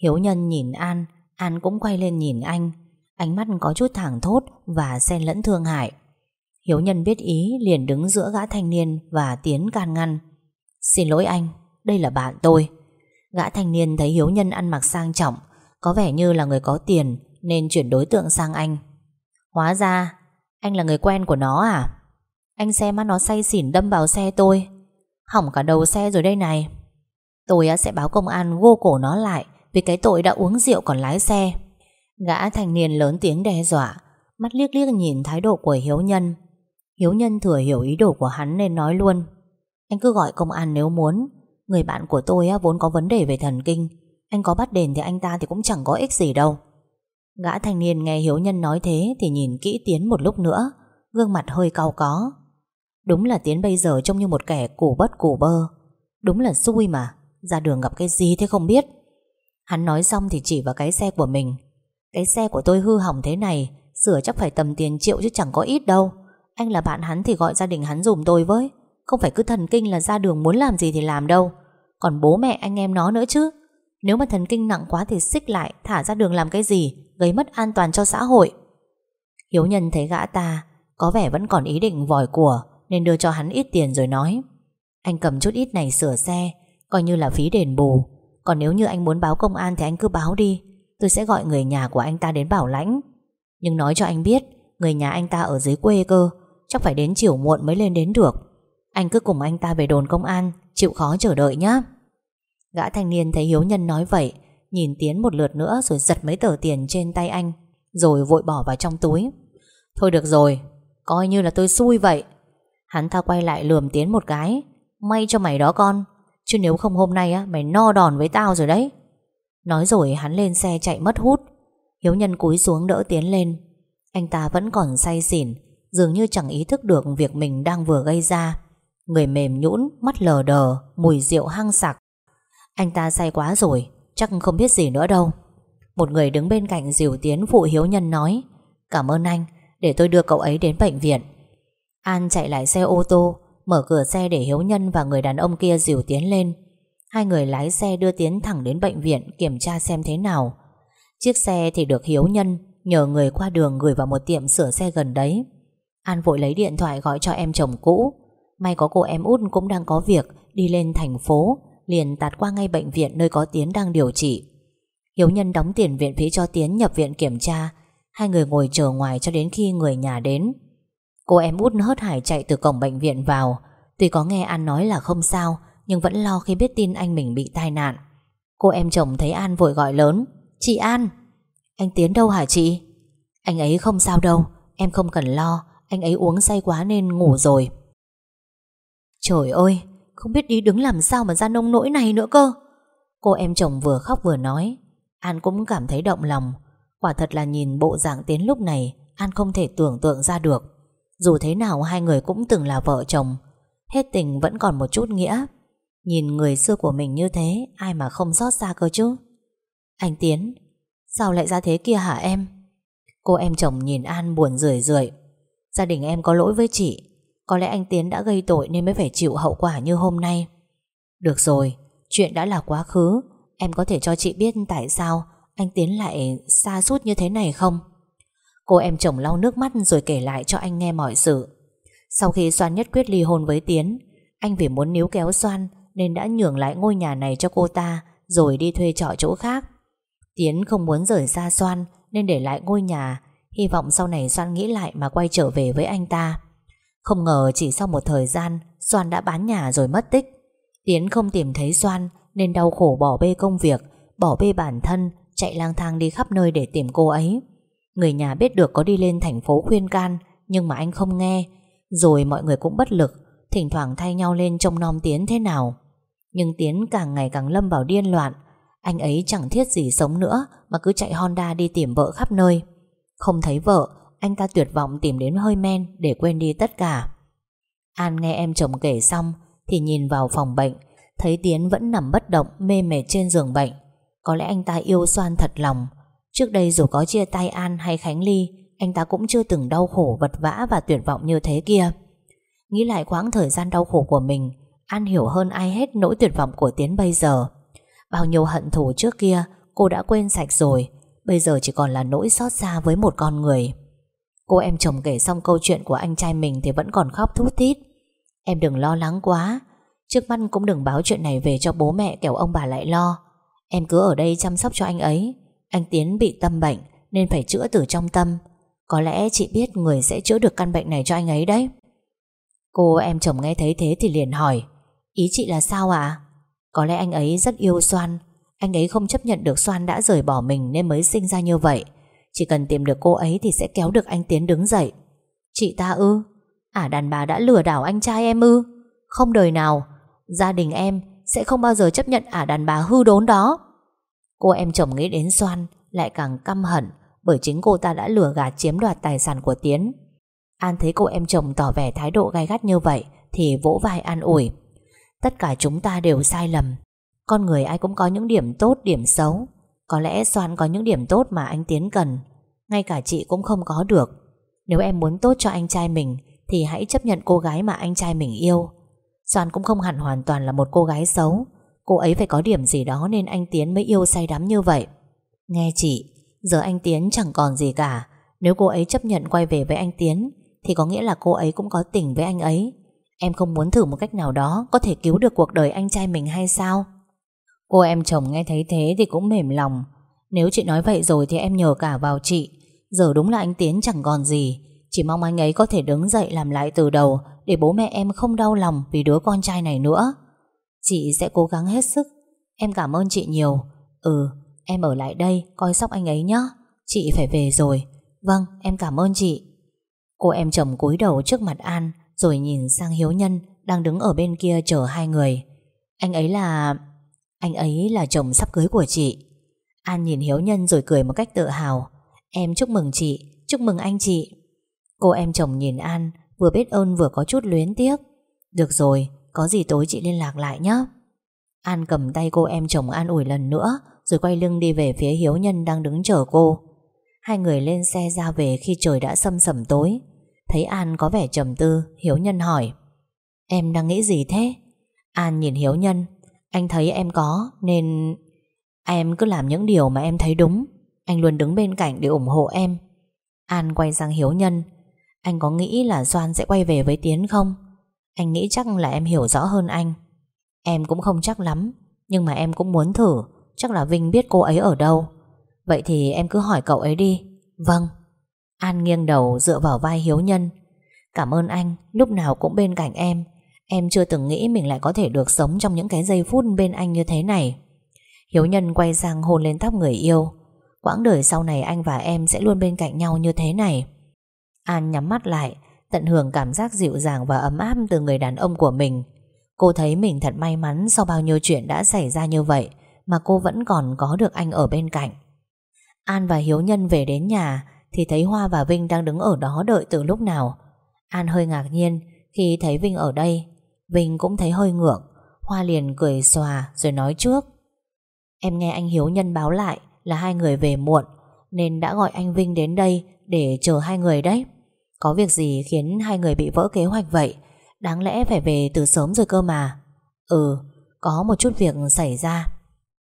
Speaker 1: Hiếu Nhân nhìn An An cũng quay lên nhìn anh. Ánh mắt có chút thẳng thốt Và xen lẫn thương hại. Hiếu nhân biết ý liền đứng giữa gã thanh niên và Tiến can ngăn. Xin lỗi anh, đây là bạn tôi. Gã thanh niên thấy Hiếu nhân ăn mặc sang trọng, có vẻ như là người có tiền nên chuyển đối tượng sang anh. Hóa ra, anh là người quen của nó à? Anh xem nó say xỉn đâm vào xe tôi. Hỏng cả đầu xe rồi đây này. Tôi sẽ báo công an gô cổ nó lại vì cái tội đã uống rượu còn lái xe. Gã thanh niên lớn tiếng đe dọa, mắt liếc liếc nhìn thái độ của Hiếu Nhân. Hiếu Nhân thừa hiểu ý đồ của hắn nên nói luôn. Anh cứ gọi công an nếu muốn. Người bạn của tôi vốn có vấn đề về thần kinh. Anh có bắt đền thì anh ta thì cũng chẳng có ích gì đâu. Gã thanh niên nghe Hiếu Nhân nói thế Thì nhìn kỹ Tiến một lúc nữa. Gương mặt hơi cau có. Đúng là Tiến bây giờ trông như một kẻ củ bất củ bơ. Đúng là xui mà. Ra đường gặp cái gì thế không biết. Hắn nói xong thì chỉ vào cái xe của mình. Cái xe của tôi hư hỏng thế này, Sửa chắc phải tầm tiền triệu chứ chẳng có ít đâu anh là bạn hắn thì gọi gia đình hắn dùm tôi với. Không phải cứ thần kinh là ra đường muốn làm gì thì làm đâu. Còn bố mẹ anh em nó nữa chứ. Nếu mà thần kinh nặng quá thì xích lại, Thả ra đường làm cái gì, Gây mất an toàn cho xã hội. Hiếu nhân thấy gã ta, Có vẻ vẫn còn ý định vòi của, Nên đưa cho hắn ít tiền rồi nói. Anh cầm chút ít này sửa xe, Coi như là phí đền bù. Còn nếu như anh muốn báo công an thì anh cứ báo đi. Tôi sẽ gọi người nhà của anh ta đến bảo lãnh. Nhưng nói cho anh biết, Người nhà anh ta ở dưới quê cơ Chắc phải đến chiều muộn mới lên đến được. Anh cứ cùng anh ta về đồn công an, Chịu khó chờ đợi nhé Gã thanh niên thấy Hiếu Nhân nói vậy, Nhìn Tiến một lượt nữa rồi giật mấy tờ tiền trên tay anh, Rồi vội bỏ vào trong túi. Thôi được rồi, Coi như là tôi xui vậy. Hắn ta quay lại lườm Tiến một cái, May cho mày đó con, Chứ nếu không hôm nay á, mày no đòn với tao rồi đấy. Nói rồi hắn lên xe chạy mất hút. Hiếu Nhân cúi xuống đỡ Tiến lên. Anh ta vẫn còn say xỉn Dường như chẳng ý thức được việc mình đang vừa gây ra. Người mềm nhũn, Mắt lờ đờ, Mùi rượu hăng sặc. Anh ta say quá rồi, Chắc không biết gì nữa đâu. Một người đứng bên cạnh dìu Tiến phụ Hiếu Nhân nói, Cảm ơn anh, Để tôi đưa cậu ấy đến bệnh viện. An chạy lại xe ô tô, Mở cửa xe để Hiếu Nhân và người đàn ông kia dìu Tiến lên. Hai người lái xe đưa Tiến thẳng đến bệnh viện Kiểm tra xem thế nào. Chiếc xe thì được Hiếu Nhân Nhờ người qua đường gửi vào một tiệm sửa xe gần đấy. An vội lấy điện thoại gọi cho em chồng cũ. May có cô em út cũng đang có việc, Đi lên thành phố, Liền tạt qua ngay bệnh viện nơi có Tiến đang điều trị. Hiếu Nhân đóng tiền viện phí cho Tiến nhập viện kiểm tra. Hai người ngồi chờ ngoài cho đến khi người nhà đến. Cô em út hớt hải chạy từ cổng bệnh viện vào. Tuy có nghe An nói là không sao, Nhưng vẫn lo khi biết tin anh mình bị tai nạn. Cô em chồng thấy An vội gọi lớn, Chị An. Anh Tiến đâu hả chị? Anh ấy không sao đâu, Em không cần lo. Anh ấy uống say quá nên ngủ rồi. Trời ơi, Không biết đi đứng làm sao mà ra nông nỗi này nữa cơ. Cô em chồng vừa khóc vừa nói. An cũng cảm thấy động lòng. Quả thật là nhìn bộ dạng Tiến lúc này, An không thể tưởng tượng ra được. Dù thế nào hai người cũng từng là vợ chồng. Hết tình vẫn còn một chút nghĩa. Nhìn người xưa của mình như thế, Ai mà không xót xa cơ chứ? Anh Tiến, Sao lại ra thế kia hả em? Cô em chồng nhìn An buồn rười rượi. Gia đình em có lỗi với chị. Có lẽ anh Tiến đã gây tội Nên mới phải chịu hậu quả như hôm nay. Được rồi, chuyện đã là quá khứ. Em có thể cho chị biết tại sao Anh Tiến lại xa sút như thế này không? Cô em chồng lau nước mắt Rồi kể lại cho anh nghe mọi sự. Sau khi Soan nhất quyết ly hôn với Tiến Anh vì muốn níu kéo Soan Nên đã nhường lại ngôi nhà này cho cô ta Rồi đi thuê trọ chỗ khác. Tiến không muốn rời xa Soan Nên để lại ngôi nhà Hy vọng sau này Soan nghĩ lại mà quay trở về với anh ta. Không ngờ chỉ sau một thời gian Soan đã bán nhà rồi mất tích. Tiến không tìm thấy Soan Nên đau khổ bỏ bê công việc, Bỏ bê bản thân, Chạy lang thang đi khắp nơi để tìm cô ấy. Người nhà biết được có đi lên thành phố khuyên can, Nhưng mà anh không nghe. Rồi mọi người cũng bất lực, Thỉnh thoảng thay nhau lên trông nom Tiến thế nào. Nhưng Tiến càng ngày càng lâm vào điên loạn. Anh ấy chẳng thiết gì sống nữa Mà cứ chạy Honda đi tìm vợ khắp nơi. Không thấy vợ, Anh ta tuyệt vọng tìm đến hơi men Để quên đi tất cả. An nghe em chồng kể xong Thì nhìn vào phòng bệnh, Thấy Tiến vẫn nằm bất động, mê mệt trên giường bệnh. Có lẽ anh ta yêu xoan thật lòng. Trước đây dù có chia tay An hay Khánh Ly, Anh ta cũng chưa từng đau khổ vật vã và tuyệt vọng như thế kia. Nghĩ lại quãng thời gian đau khổ của mình, An hiểu hơn ai hết nỗi tuyệt vọng của Tiến bây giờ. Bao nhiêu hận thù trước kia, Cô đã quên sạch rồi Bây giờ chỉ còn là nỗi xót xa với một con người. Cô em chồng kể xong câu chuyện của anh trai mình Thì vẫn còn khóc thút thít. Em đừng lo lắng quá. Trước mắt cũng đừng báo chuyện này về cho bố mẹ Kẻo ông bà lại lo. Em cứ ở đây chăm sóc cho anh ấy. Anh Tiến bị tâm bệnh Nên phải chữa từ trong tâm. Có lẽ chị biết người sẽ chữa được căn bệnh này cho anh ấy đấy. Cô em chồng nghe thấy thế thì liền hỏi, Ý chị là sao ạ? Có lẽ anh ấy rất yêu Soan. Anh ấy không chấp nhận được Soan đã rời bỏ mình Nên mới sinh ra như vậy. Chỉ cần tìm được cô ấy thì sẽ kéo được anh Tiến đứng dậy. Chị ta ư? À đàn bà đã lừa đảo anh trai em ư? Không đời nào. Gia đình em sẽ không bao giờ chấp nhận ả đàn bà hư đốn đó. Cô em chồng nghĩ đến Soan Lại càng căm hận Bởi chính cô ta đã lừa gạt chiếm đoạt tài sản của Tiến. An thấy cô em chồng tỏ vẻ thái độ gai gắt như vậy Thì vỗ vai an ủi. Tất cả chúng ta đều sai lầm. Con người ai cũng có những điểm tốt, điểm xấu. Có lẽ Soan có những điểm tốt mà anh Tiến cần. Ngay cả chị cũng không có được. Nếu em muốn tốt cho anh trai mình Thì hãy chấp nhận cô gái mà anh trai mình yêu. Soan cũng không hẳn hoàn toàn là một cô gái xấu. Cô ấy phải có điểm gì đó Nên anh Tiến mới yêu say đắm như vậy. Nghe chị Giờ anh Tiến chẳng còn gì cả. Nếu cô ấy chấp nhận quay về với anh Tiến Thì có nghĩa là cô ấy cũng có tình với anh ấy. Em không muốn thử một cách nào đó Có thể cứu được cuộc đời anh trai mình hay sao? Cô em chồng nghe thấy thế Thì cũng mềm lòng. Nếu chị nói vậy rồi thì em nhờ cả vào chị. Giờ đúng là anh Tiến chẳng còn gì. Chỉ mong anh ấy có thể đứng dậy làm lại từ đầu Để bố mẹ em không đau lòng Vì đứa con trai này nữa. Chị sẽ cố gắng hết sức. Em cảm ơn chị nhiều. Ừ em ở lại đây, coi sóc anh ấy nhé Chị phải về rồi. Vâng em cảm ơn chị. Cô em chồng cúi đầu trước mặt An, Rồi nhìn sang Hiếu Nhân Đang đứng ở bên kia chờ hai người. Anh ấy là... Anh ấy là chồng sắp cưới của chị. An nhìn Hiếu Nhân rồi cười một cách tự hào. Em chúc mừng chị, Chúc mừng anh chị. Cô em chồng nhìn An, Vừa biết ơn vừa có chút luyến tiếc. Được rồi, có gì tối chị liên lạc lại nhé An cầm tay cô em chồng an ủi lần nữa, Rồi quay lưng đi về phía Hiếu Nhân đang đứng chờ cô. Hai người lên xe ra về khi trời đã sâm sầm tối. Thấy An có vẻ trầm tư, Hiếu Nhân hỏi, Em đang nghĩ gì thế? An nhìn Hiếu Nhân anh thấy em có, nên Em cứ làm những điều mà em thấy đúng. Anh luôn đứng bên cạnh để ủng hộ em. An quay sang Hiếu Nhân. Anh có nghĩ là Doan sẽ quay về với Tiến không? Anh nghĩ chắc là em hiểu rõ hơn anh. Em cũng không chắc lắm, Nhưng mà em cũng muốn thử. Chắc là Vinh biết cô ấy ở đâu. Vậy thì em cứ hỏi cậu ấy đi. Vâng. An nghiêng đầu dựa vào vai Hiếu Nhân. Cảm ơn anh, Lúc nào cũng bên cạnh em. Em chưa từng nghĩ mình lại có thể được sống Trong những cái giây phút bên anh như thế này. Hiếu Nhân quay sang hôn lên tóc người yêu. Quãng đời sau này anh và em Sẽ luôn bên cạnh nhau như thế này. An nhắm mắt lại, Tận hưởng cảm giác dịu dàng và ấm áp từ người đàn ông của mình. Cô thấy mình thật may mắn sau bao nhiêu chuyện đã xảy ra như vậy Mà cô vẫn còn có được anh ở bên cạnh. An và Hiếu Nhân về đến nhà Thì thấy Hoa và Vinh đang đứng ở đó đợi từ lúc nào. An hơi ngạc nhiên khi thấy Vinh ở đây. Vinh cũng thấy hơi ngượng. Hoa liền cười xòa rồi nói trước. Em nghe anh Hiếu Nhân báo lại là hai người về muộn, Nên đã gọi anh Vinh đến đây để chờ hai người đấy. Có việc gì khiến hai người bị vỡ kế hoạch vậy? Đáng lẽ phải về từ sớm rồi cơ mà. Ừ Có một chút việc xảy ra.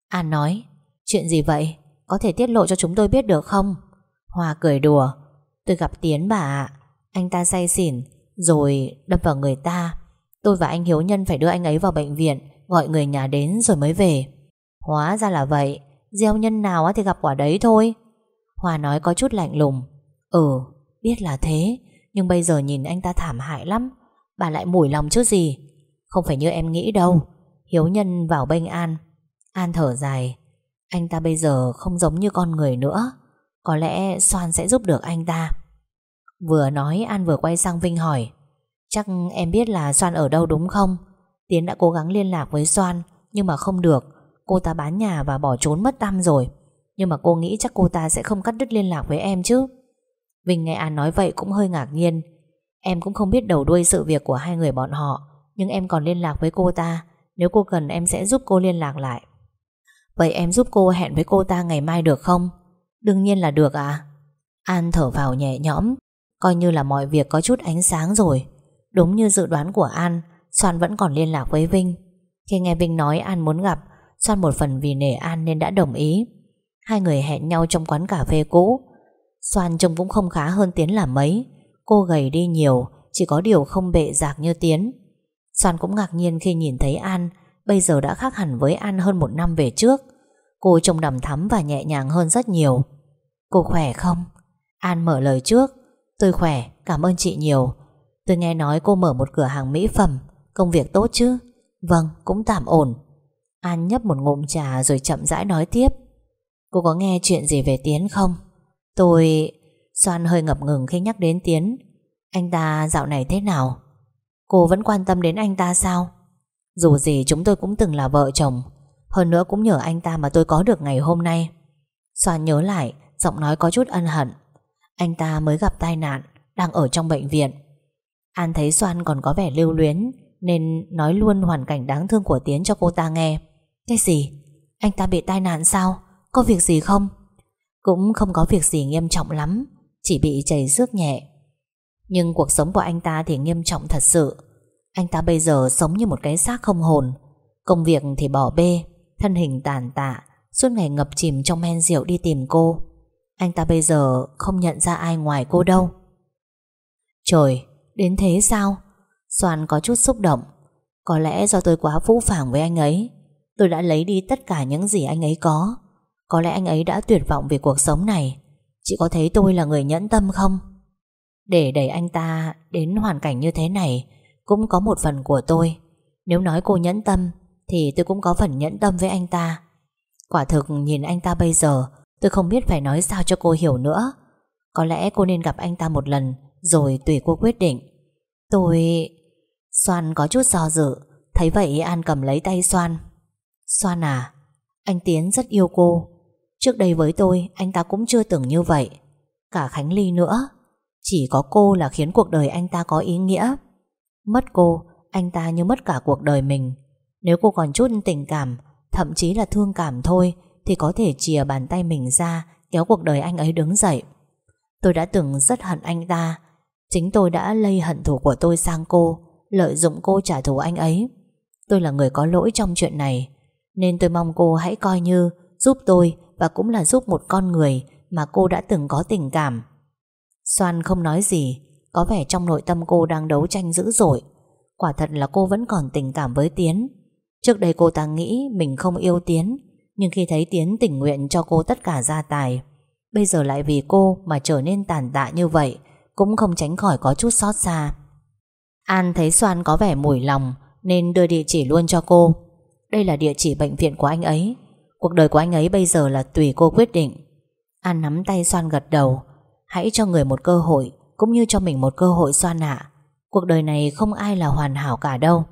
Speaker 1: An nói, Chuyện gì vậy? Có thể tiết lộ cho chúng tôi biết được không? Hoa cười đùa, Tôi gặp Tiến bà ạ. Anh ta say xỉn, Rồi đâm vào người ta. Tôi và anh Hiếu Nhân phải đưa anh ấy vào bệnh viện, Gọi người nhà đến rồi mới về. Hóa ra là vậy, Gieo nhân nào thì gặp quả đấy thôi. Hòa nói có chút lạnh lùng. Ừ Biết là thế, Nhưng bây giờ nhìn anh ta thảm hại lắm. Bà lại mủi lòng chứ gì? Không phải như em nghĩ đâu. Hiếu nhân vào bênh An. An thở dài. Anh ta bây giờ không giống như con người nữa. Có lẽ Soan sẽ giúp được anh ta. Vừa nói, An vừa quay sang Vinh hỏi. Chắc em biết là Soan ở đâu đúng không? Tiến đã cố gắng liên lạc với Soan, Nhưng mà không được. Cô ta bán nhà và bỏ trốn mất tăm rồi. Nhưng mà cô nghĩ chắc cô ta sẽ không cắt đứt liên lạc với em chứ. Vinh nghe An nói vậy cũng hơi ngạc nhiên. Em cũng không biết đầu đuôi sự việc của hai người bọn họ, Nhưng em còn liên lạc với cô ta. Nếu cô cần, em sẽ giúp cô liên lạc lại. Vậy em giúp cô hẹn với cô ta ngày mai được không? Đương nhiên là được à An thở vào nhẹ nhõm. Coi như là mọi việc có chút ánh sáng rồi. Đúng như dự đoán của An Soan vẫn còn liên lạc với Vinh. Khi nghe Vinh nói An muốn gặp Soan một phần vì nể An nên đã đồng ý. Hai người hẹn nhau trong quán cà phê cũ. Soan trông cũng không khá hơn Tiến là mấy. Cô gầy đi nhiều Chỉ có điều không bệ rạc như Tiến. Soan cũng ngạc nhiên khi nhìn thấy An Bây giờ đã khác hẳn với An hơn một năm về trước. Cô trông đầm thắm và nhẹ nhàng hơn rất nhiều. Cô khỏe không? An mở lời trước. Tôi khỏe, cảm ơn chị nhiều. Tôi nghe nói cô mở một cửa hàng mỹ phẩm. Công việc tốt chứ? Vâng, cũng tạm ổn. An nhấp một ngụm trà rồi chậm rãi nói tiếp. Cô có nghe chuyện gì về Tiến không? Tôi... Soan hơi ngập ngừng khi nhắc đến Tiến. Anh ta dạo này thế nào? Cô vẫn quan tâm đến anh ta sao? Dù gì chúng tôi cũng từng là vợ chồng. Hơn nữa cũng nhờ anh ta mà tôi có được ngày hôm nay. Soan nhớ lại Giọng nói có chút ân hận. Anh ta mới gặp tai nạn Đang ở trong bệnh viện. An thấy Soan còn có vẻ lưu luyến, Nên nói luôn hoàn cảnh đáng thương của Tiến cho cô ta nghe Cái gì? Anh ta bị tai nạn sao? Có việc gì không? Cũng không có việc gì nghiêm trọng lắm, Chỉ bị chảy xước nhẹ Nhưng cuộc sống của anh ta thì nghiêm trọng thật sự Anh ta bây giờ sống như một cái xác không hồn Công việc thì bỏ bê, Thân hình tàn tạ, Suốt ngày ngập chìm trong men rượu đi tìm cô Anh ta bây giờ không nhận ra ai ngoài cô đâu Trời Đến thế sao? Soan có chút xúc động. Có lẽ do tôi quá phũ phàng với anh ấy, Tôi đã lấy đi tất cả những gì anh ấy có. Có lẽ anh ấy đã tuyệt vọng về cuộc sống này. Chị có thấy tôi là người nhẫn tâm không? Để đẩy anh ta đến hoàn cảnh như thế này, Cũng có một phần của tôi. Nếu nói cô nhẫn tâm, Thì tôi cũng có phần nhẫn tâm với anh ta. Quả thực, nhìn anh ta bây giờ, Tôi không biết phải nói sao cho cô hiểu nữa. Có lẽ cô nên gặp anh ta một lần rồi tùy cô quyết định. Tôi... Soan có chút do dự. Thấy vậy, An cầm lấy tay Soan. Soan à Anh Tiến rất yêu cô. Trước đây với tôi, anh ta cũng chưa từng như vậy. Cả Khánh Ly nữa. Chỉ có cô là khiến cuộc đời anh ta có ý nghĩa. Mất cô, Anh ta như mất cả cuộc đời mình. Nếu cô còn chút tình cảm, Thậm chí là thương cảm thôi, Thì có thể chìa bàn tay mình ra, Kéo cuộc đời anh ấy đứng dậy. Tôi đã từng rất hận anh ta. Chính tôi đã lây hận thù của tôi sang cô Lợi dụng cô trả thù anh ấy Tôi là người có lỗi trong chuyện này Nên tôi mong cô hãy coi như Giúp tôi và cũng là giúp một con người mà cô đã từng có tình cảm. Soan không nói gì, có vẻ trong nội tâm cô đang đấu tranh dữ dội. Quả thật là cô vẫn còn tình cảm với Tiến. Trước đây cô ta nghĩ mình không yêu Tiến, nhưng khi thấy Tiến tình nguyện cho cô tất cả gia tài, bây giờ lại vì cô mà trở nên tàn tạ như vậy, cũng không tránh khỏi có chút xót xa. An thấy Soan có vẻ mùi lòng, nên đưa địa chỉ luôn cho cô. Đây là địa chỉ bệnh viện của anh ấy, Cuộc đời của anh ấy bây giờ là tùy cô quyết định. An nắm tay Soan gật đầu. Hãy cho người một cơ hội Cũng như cho mình một cơ hội Soan ạ. Cuộc đời này không ai là hoàn hảo cả đâu.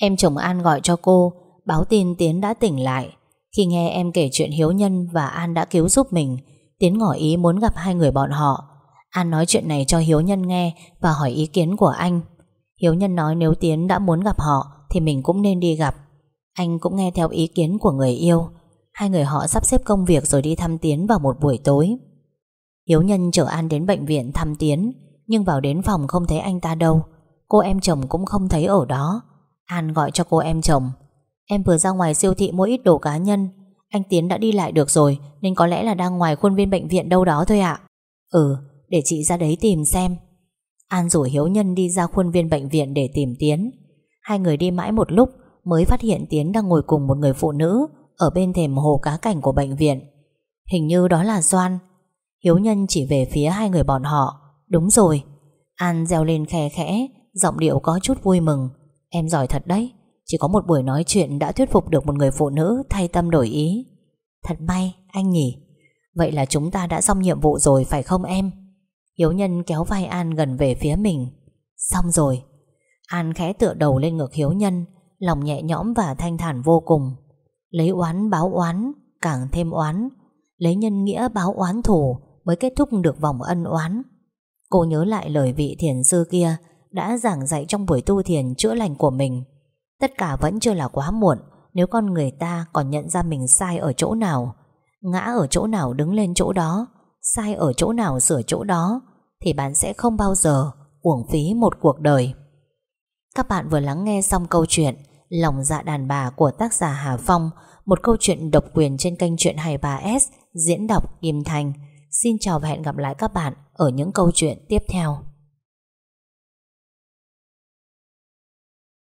Speaker 1: Em chồng An gọi cho cô Báo tin Tiến đã tỉnh lại. Khi nghe em kể chuyện Hiếu Nhân Và An đã cứu giúp mình Tiến ngỏ ý muốn gặp hai người bọn họ. An nói chuyện này cho Hiếu Nhân nghe Và hỏi ý kiến của anh. Hiếu Nhân nói nếu Tiến đã muốn gặp họ Thì mình cũng nên đi gặp. Anh cũng nghe theo ý kiến của người yêu. Hai người họ sắp xếp công việc rồi đi thăm Tiến vào một buổi tối. Hiếu Nhân chở An đến bệnh viện thăm Tiến Nhưng vào đến phòng không thấy anh ta đâu. Cô em chồng cũng không thấy ở đó. An gọi cho cô em chồng. Em vừa ra ngoài siêu thị mua ít đồ cá nhân. Anh Tiến đã đi lại được rồi Nên có lẽ là đang ngoài khuôn viên bệnh viện đâu đó thôi ạ. Ừ, để chị ra đấy tìm xem An rủ Hiếu Nhân đi ra khuôn viên bệnh viện để tìm Tiến Hai người đi mãi một lúc Mới phát hiện Tiến đang ngồi cùng một người phụ nữ ở bên thềm hồ cá cảnh của bệnh viện. Hình như đó là Doan. Hiếu Nhân chỉ về phía hai người bọn họ. Đúng rồi. An reo lên khe khẽ, giọng điệu có chút vui mừng. Em giỏi thật đấy. Chỉ có một buổi nói chuyện đã thuyết phục được một người phụ nữ thay tâm đổi ý. Thật may, anh nhỉ. Vậy là chúng ta đã xong nhiệm vụ rồi phải không em? Hiếu Nhân kéo vai An gần về phía mình. Xong rồi. An khẽ tựa đầu lên ngực Hiếu Nhân, lòng nhẹ nhõm và thanh thản vô cùng. Lấy oán báo oán Càng thêm oán Lấy nhân nghĩa báo oán thù Mới kết thúc được vòng ân oán Cô nhớ lại lời vị thiền sư kia Đã giảng dạy trong buổi tu thiền chữa lành của mình Tất cả vẫn chưa là quá muộn Nếu con người ta còn nhận ra mình sai ở chỗ nào Ngã ở chỗ nào đứng lên chỗ đó Sai ở chỗ nào sửa chỗ đó thì bạn sẽ không bao giờ uổng phí một cuộc đời. Các bạn vừa lắng nghe xong câu chuyện Lòng dạ đàn bà của tác giả Hà Phong, Một câu chuyện độc quyền trên kênh truyện 23S Diễn đọc Kim Thành. Xin chào và hẹn gặp lại các bạn Ở những câu chuyện tiếp theo.